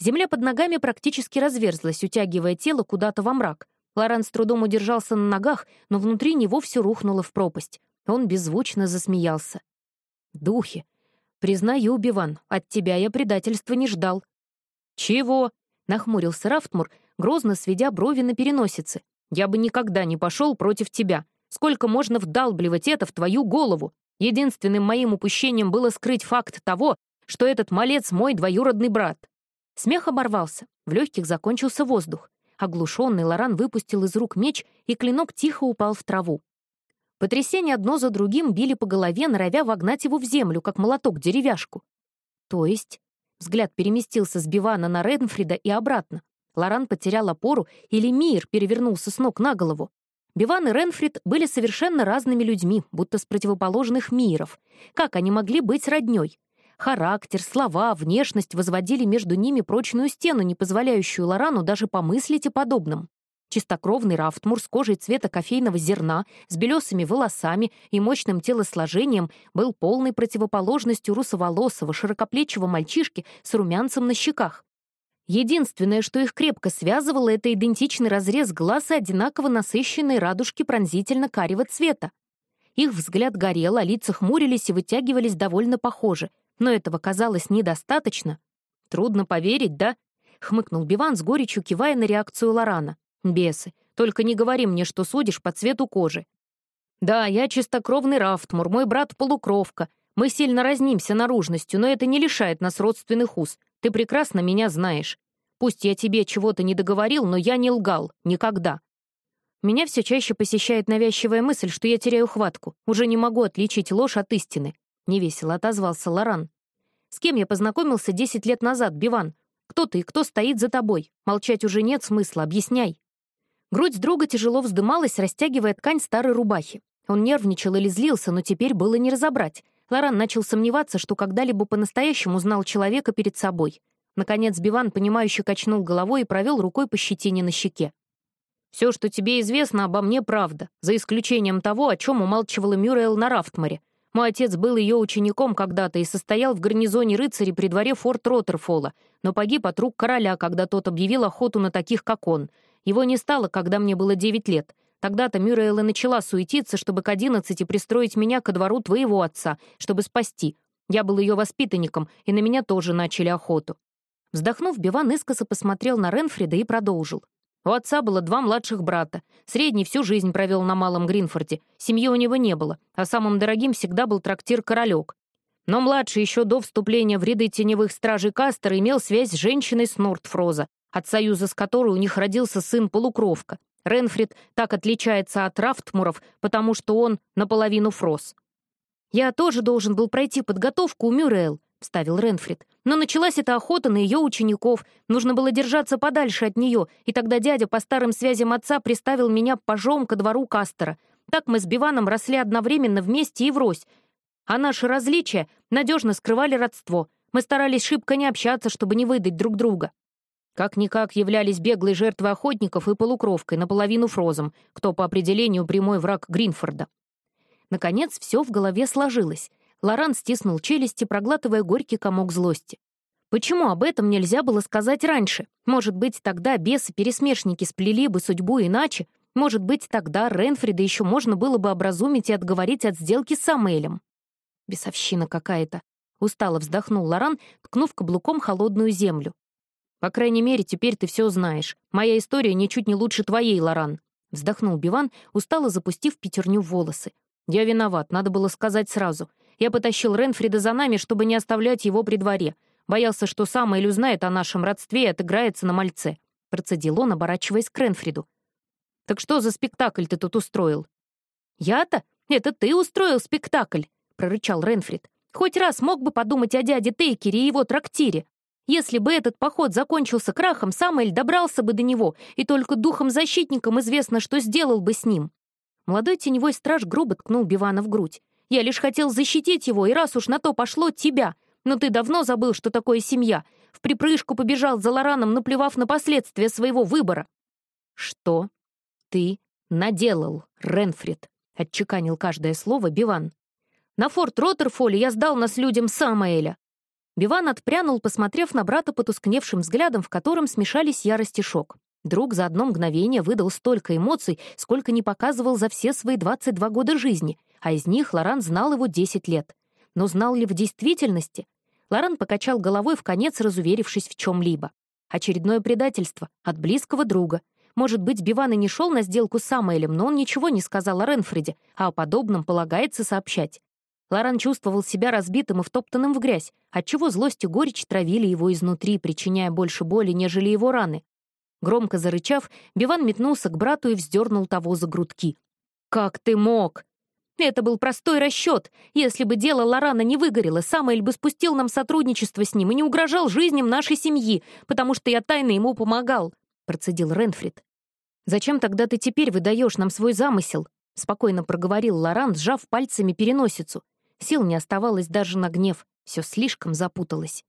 Земля под ногами практически разверзлась, утягивая тело куда-то во мрак. Лоран с трудом удержался на ногах, но внутри него все рухнуло в пропасть. Он беззвучно засмеялся. «Духи! Признаю, Биван, от тебя я предательства не ждал». «Чего?» — нахмурился Рафтмур, грозно сведя брови на переносице. «Я бы никогда не пошел против тебя. Сколько можно вдалбливать это в твою голову? Единственным моим упущением было скрыть факт того, что этот малец мой двоюродный брат». Смех оборвался, в легких закончился воздух. Оглушенный Лоран выпустил из рук меч, и клинок тихо упал в траву. Потрясения одно за другим били по голове, норовя вогнать его в землю, как молоток деревяшку. То есть взгляд переместился с Бивана на Ренфрида и обратно. Лоран потерял опору, или мир перевернулся с ног на голову. Биван и Ренфрид были совершенно разными людьми, будто с противоположных миров. Как они могли быть роднёй? Характер, слова, внешность возводили между ними прочную стену, не позволяющую Лорану даже помыслить о подобном. Чистокровный Рафтмур с кожей цвета кофейного зерна, с белесыми волосами и мощным телосложением был полной противоположностью русоволосого, широкоплечего мальчишки с румянцем на щеках. Единственное, что их крепко связывало, это идентичный разрез глаз и одинаково насыщенные радужки пронзительно-карего цвета. Их взгляд горел, а лица хмурились и вытягивались довольно похоже. Но этого казалось недостаточно. «Трудно поверить, да?» — хмыкнул Биван с горечью, кивая на реакцию Лорана. «Бесы, только не говори мне, что судишь по цвету кожи». «Да, я чистокровный Рафтмур, мой брат — полукровка. Мы сильно разнимся наружностью, но это не лишает нас родственных уз. Ты прекрасно меня знаешь. Пусть я тебе чего-то не договорил, но я не лгал. Никогда. Меня все чаще посещает навязчивая мысль, что я теряю хватку. Уже не могу отличить ложь от истины. Невесело отозвался Лоран. С кем я познакомился десять лет назад, Биван? Кто ты и кто стоит за тобой? Молчать уже нет смысла, объясняй. Грудь друга тяжело вздымалась, растягивая ткань старой рубахи. Он нервничал или злился, но теперь было не разобрать. Лоран начал сомневаться, что когда-либо по-настоящему знал человека перед собой. Наконец Биван, понимающе качнул головой и провел рукой по щетине на щеке. «Все, что тебе известно обо мне, правда, за исключением того, о чем умалчивала Мюррейл на Рафтморе. Мой отец был ее учеником когда-то и состоял в гарнизоне рыцарей при дворе форт Роттерфола, но погиб от рук короля, когда тот объявил охоту на таких, как он. Его не стало, когда мне было девять лет. Тогда-то Мюррейл и начала суетиться, чтобы к одиннадцати пристроить меня ко двору твоего отца, чтобы спасти. Я был ее воспитанником, и на меня тоже начали охоту». Вздохнув, Биван искоса посмотрел на Ренфрида и продолжил. У отца было два младших брата. Средний всю жизнь провел на Малом Гринфорде. Семьи у него не было, а самым дорогим всегда был трактир «Королек». Но младший еще до вступления в ряды теневых стражей Кастера имел связь с женщиной с Нортфроза, от союза с которой у них родился сын-полукровка. Ренфрид так отличается от Рафтмуров, потому что он наполовину фрос. «Я тоже должен был пройти подготовку у Мюррейл», — вставил Ренфрид. «Но началась эта охота на ее учеников. Нужно было держаться подальше от нее, и тогда дядя по старым связям отца приставил меня пожом ко двору Кастера. Так мы с Биваном росли одновременно вместе и врозь. А наши различия надежно скрывали родство. Мы старались шибко не общаться, чтобы не выдать друг друга. Как-никак являлись беглой жертвой охотников и полукровкой, наполовину фрозом, кто по определению прямой враг Гринфорда. Наконец, все в голове сложилось. Лоран стиснул челюсти, проглатывая горький комок злости. Почему об этом нельзя было сказать раньше? Может быть, тогда бесы-пересмешники сплели бы судьбу иначе? Может быть, тогда Ренфрида еще можно было бы образумить и отговорить от сделки с Самуэлем? Бесовщина какая-то. Устало вздохнул Лоран, ткнув каблуком холодную землю. По крайней мере, теперь ты все знаешь. Моя история ничуть не лучше твоей, Лоран. Вздохнул Биван, устало запустив пятерню в волосы. Я виноват, надо было сказать сразу. Я потащил Ренфрида за нами, чтобы не оставлять его при дворе. Боялся, что сам Эль узнает о нашем родстве и отыграется на мальце. Процедил он, оборачиваясь к Ренфриду. «Так что за спектакль ты тут устроил?» «Я-то? Это ты устроил спектакль!» — прорычал Ренфрид. «Хоть раз мог бы подумать о дяде Тейкере и его трактире. Если бы этот поход закончился крахом, Самуэль добрался бы до него, и только духом-защитникам известно, что сделал бы с ним. Молодой теневой страж грубо ткнул Бивана в грудь. «Я лишь хотел защитить его, и раз уж на то пошло, тебя. Но ты давно забыл, что такое семья. В припрыжку побежал за Лораном, наплевав на последствия своего выбора». «Что ты наделал, Ренфрид?» — отчеканил каждое слово Биван. «На форт Роттерфоле я сдал нас людям Самаэля. Биван отпрянул, посмотрев на брата потускневшим взглядом, в котором смешались ярость и шок. Друг за одно мгновение выдал столько эмоций, сколько не показывал за все свои 22 года жизни, а из них Лоран знал его 10 лет. Но знал ли в действительности? Лоран покачал головой в конец, разуверившись в чем-либо. Очередное предательство от близкого друга. Может быть, Биван и не шел на сделку с Самуэлем, но он ничего не сказал о Ренфреде, а о подобном полагается сообщать. Лоран чувствовал себя разбитым и втоптанным в грязь, отчего злость и горечь травили его изнутри, причиняя больше боли, нежели его раны. Громко зарычав, Биван метнулся к брату и вздернул того за грудки. «Как ты мог?» Это был простой расчет. Если бы дело Лорана не выгорело, Самоэль бы спустил нам сотрудничество с ним и не угрожал жизням нашей семьи, потому что я тайно ему помогал», — процедил Ренфрид. «Зачем тогда ты теперь выдаешь нам свой замысел?» — спокойно проговорил Лоран, сжав пальцами переносицу. Сил не оставалось даже на гнев, все слишком запуталось.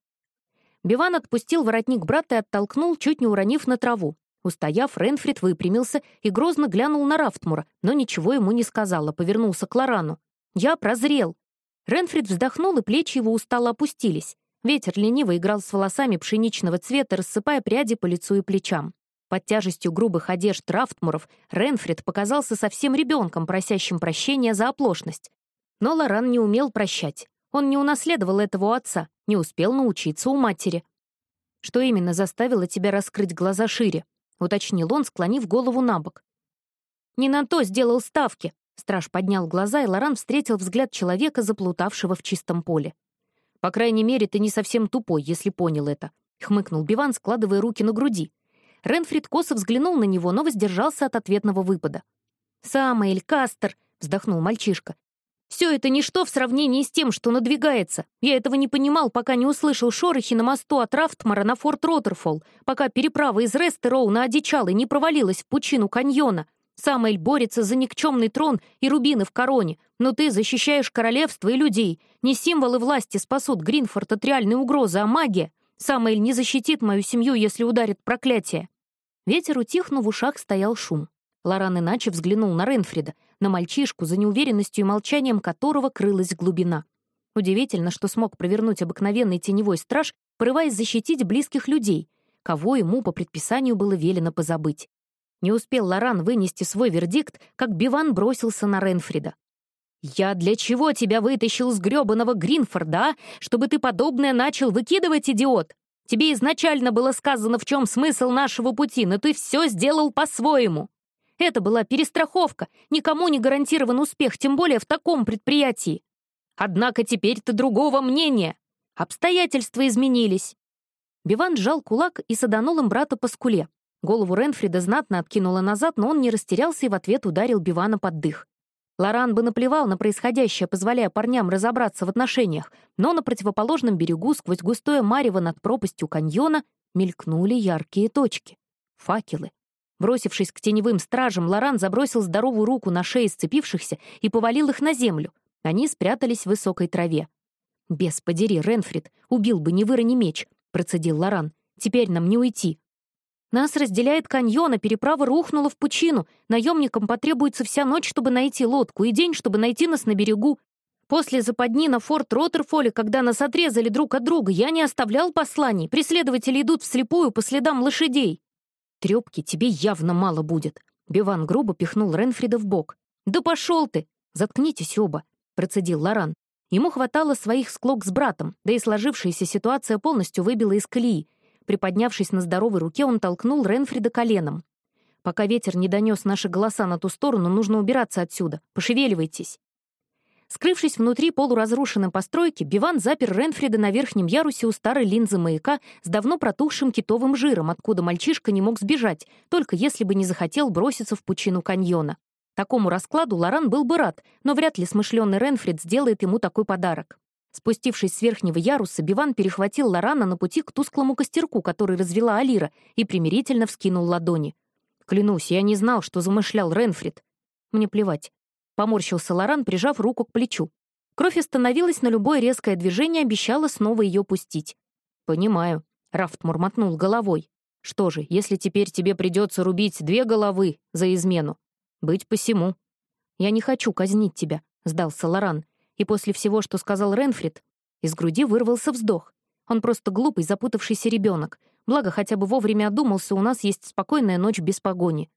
Биван отпустил воротник брата и оттолкнул, чуть не уронив на траву. Устояв, Ренфрид выпрямился и грозно глянул на Рафтмура, но ничего ему не сказал, а повернулся к Лорану. «Я прозрел!» Ренфрид вздохнул, и плечи его устало опустились. Ветер лениво играл с волосами пшеничного цвета, рассыпая пряди по лицу и плечам. Под тяжестью грубых одежд Рафтмуров Ренфрид показался совсем ребенком, просящим прощения за оплошность. Но Лоран не умел прощать. Он не унаследовал этого отца, не успел научиться у матери. Что именно заставило тебя раскрыть глаза шире? — уточнил он, склонив голову на бок. «Не на то сделал ставки!» Страж поднял глаза, и Лоран встретил взгляд человека, заплутавшего в чистом поле. «По крайней мере, ты не совсем тупой, если понял это», — хмыкнул Биван, складывая руки на груди. Ренфрид косо взглянул на него, но воздержался от ответного выпада. «Самоэль, Кастер!» — вздохнул мальчишка. Все это ничто в сравнении с тем, что надвигается. Я этого не понимал, пока не услышал шорохи на мосту от Рафтмара на форт Роттерфолл, пока переправа из Рестероуна одичала и не провалилась в пучину каньона. Самоэль борется за никчемный трон и рубины в короне, но ты защищаешь королевство и людей. Не символы власти спасут Гринфорд от реальной угрозы, а магия. Самоэль не защитит мою семью, если ударит проклятие. Ветер утих, но в ушах стоял шум. Лоран иначе взглянул на Ренфрида, на мальчишку, за неуверенностью и молчанием которого крылась глубина. Удивительно, что смог провернуть обыкновенный теневой страж, порываясь защитить близких людей, кого ему по предписанию было велено позабыть. Не успел Лоран вынести свой вердикт, как Биван бросился на Ренфрида. «Я для чего тебя вытащил с грёбаного Гринфорда, а? Чтобы ты подобное начал выкидывать, идиот? Тебе изначально было сказано, в чем смысл нашего пути, но ты все сделал по-своему!» Это была перестраховка, никому не гарантирован успех, тем более в таком предприятии. Однако теперь ты другого мнения. Обстоятельства изменились. Биван сжал кулак и саданул им брата по скуле. Голову Ренфрида знатно откинула назад, но он не растерялся и в ответ ударил Бивана под дых. Лоран бы наплевал на происходящее, позволяя парням разобраться в отношениях, но на противоположном берегу, сквозь густое марево над пропастью каньона, мелькнули яркие точки. Факелы. Бросившись к теневым стражам, Лоран забросил здоровую руку на шеи сцепившихся и повалил их на землю. Они спрятались в высокой траве. «Бес подери, Ренфрид, убил бы, не вырони меч», — процедил Лоран. «Теперь нам не уйти». «Нас разделяет каньон, а переправа рухнула в пучину. Наемникам потребуется вся ночь, чтобы найти лодку, и день, чтобы найти нас на берегу. После западни на форт Роттерфоле, когда нас отрезали друг от друга, я не оставлял посланий. Преследователи идут вслепую по следам лошадей». Трёпки тебе явно мало будет. Биван грубо пихнул Ренфрида в бок. «Да пошел ты! Заткнитесь оба!» — процедил Лоран. Ему хватало своих склок с братом, да и сложившаяся ситуация полностью выбила из колеи. Приподнявшись на здоровой руке, он толкнул Ренфрида коленом. «Пока ветер не донес наши голоса на ту сторону, нужно убираться отсюда. Пошевеливайтесь!» Скрывшись внутри полуразрушенной постройки, Биван запер Ренфрида на верхнем ярусе у старой линзы маяка с давно протухшим китовым жиром, откуда мальчишка не мог сбежать, только если бы не захотел броситься в пучину каньона. Такому раскладу Лоран был бы рад, но вряд ли смышленый Ренфрид сделает ему такой подарок. Спустившись с верхнего яруса, Биван перехватил Лорана на пути к тусклому костерку, который развела Алира, и примирительно вскинул ладони. «Клянусь, я не знал, что замышлял Ренфрид. Мне плевать. Поморщился Лоран, прижав руку к плечу. Кровь остановилась, на любое резкое движение обещала снова ее пустить. «Понимаю», — Рафт мурмотнул головой. «Что же, если теперь тебе придется рубить две головы за измену? Быть посему». «Я не хочу казнить тебя», — сдался Лоран. И после всего, что сказал Ренфрид, из груди вырвался вздох. Он просто глупый, запутавшийся ребенок. Благо, хотя бы вовремя одумался, у нас есть спокойная ночь без погони.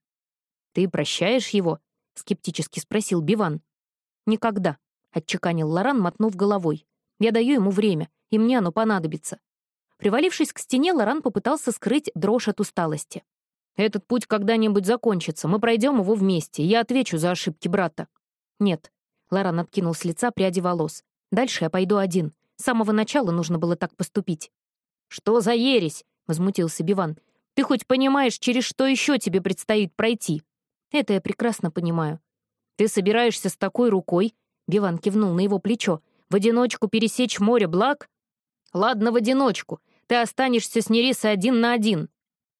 «Ты прощаешь его?» — скептически спросил Биван. «Никогда», — отчеканил Лоран, мотнув головой. «Я даю ему время, и мне оно понадобится». Привалившись к стене, Лоран попытался скрыть дрожь от усталости. «Этот путь когда-нибудь закончится, мы пройдем его вместе, я отвечу за ошибки брата». «Нет», — Лоран откинул с лица пряди волос. «Дальше я пойду один. С самого начала нужно было так поступить». «Что за ересь?» — возмутился Биван. Ты хоть понимаешь, через что еще тебе предстоит пройти? Это я прекрасно понимаю. Ты собираешься с такой рукой, Биван кивнул на его плечо, в одиночку пересечь море благ? Ладно, в одиночку. Ты останешься с Нерисой один на один.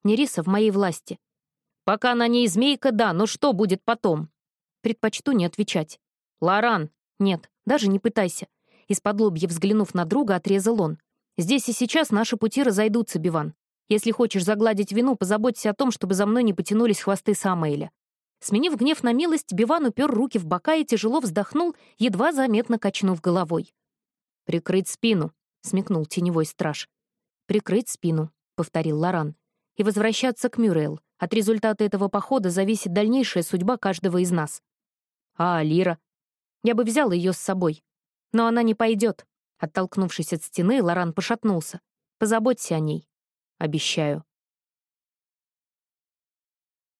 Нериса в моей власти. Пока на ней змейка, да, но что будет потом? Предпочту не отвечать. Лоран. Нет, даже не пытайся. Из-под лобья взглянув на друга, отрезал он. Здесь и сейчас наши пути разойдутся, Биван. Если хочешь загладить вину, позаботься о том, чтобы за мной не потянулись хвосты Самоэля. Сменив гнев на милость, Биван упер руки в бока и тяжело вздохнул, едва заметно качнув головой. «Прикрыть спину», — смекнул теневой страж. «Прикрыть спину», — повторил Лоран. «И возвращаться к Мюррейл. От результата этого похода зависит дальнейшая судьба каждого из нас». «А Алира?» «Я бы взял ее с собой. Но она не пойдет». Оттолкнувшись от стены, Лоран пошатнулся. «Позаботься о ней». «Обещаю».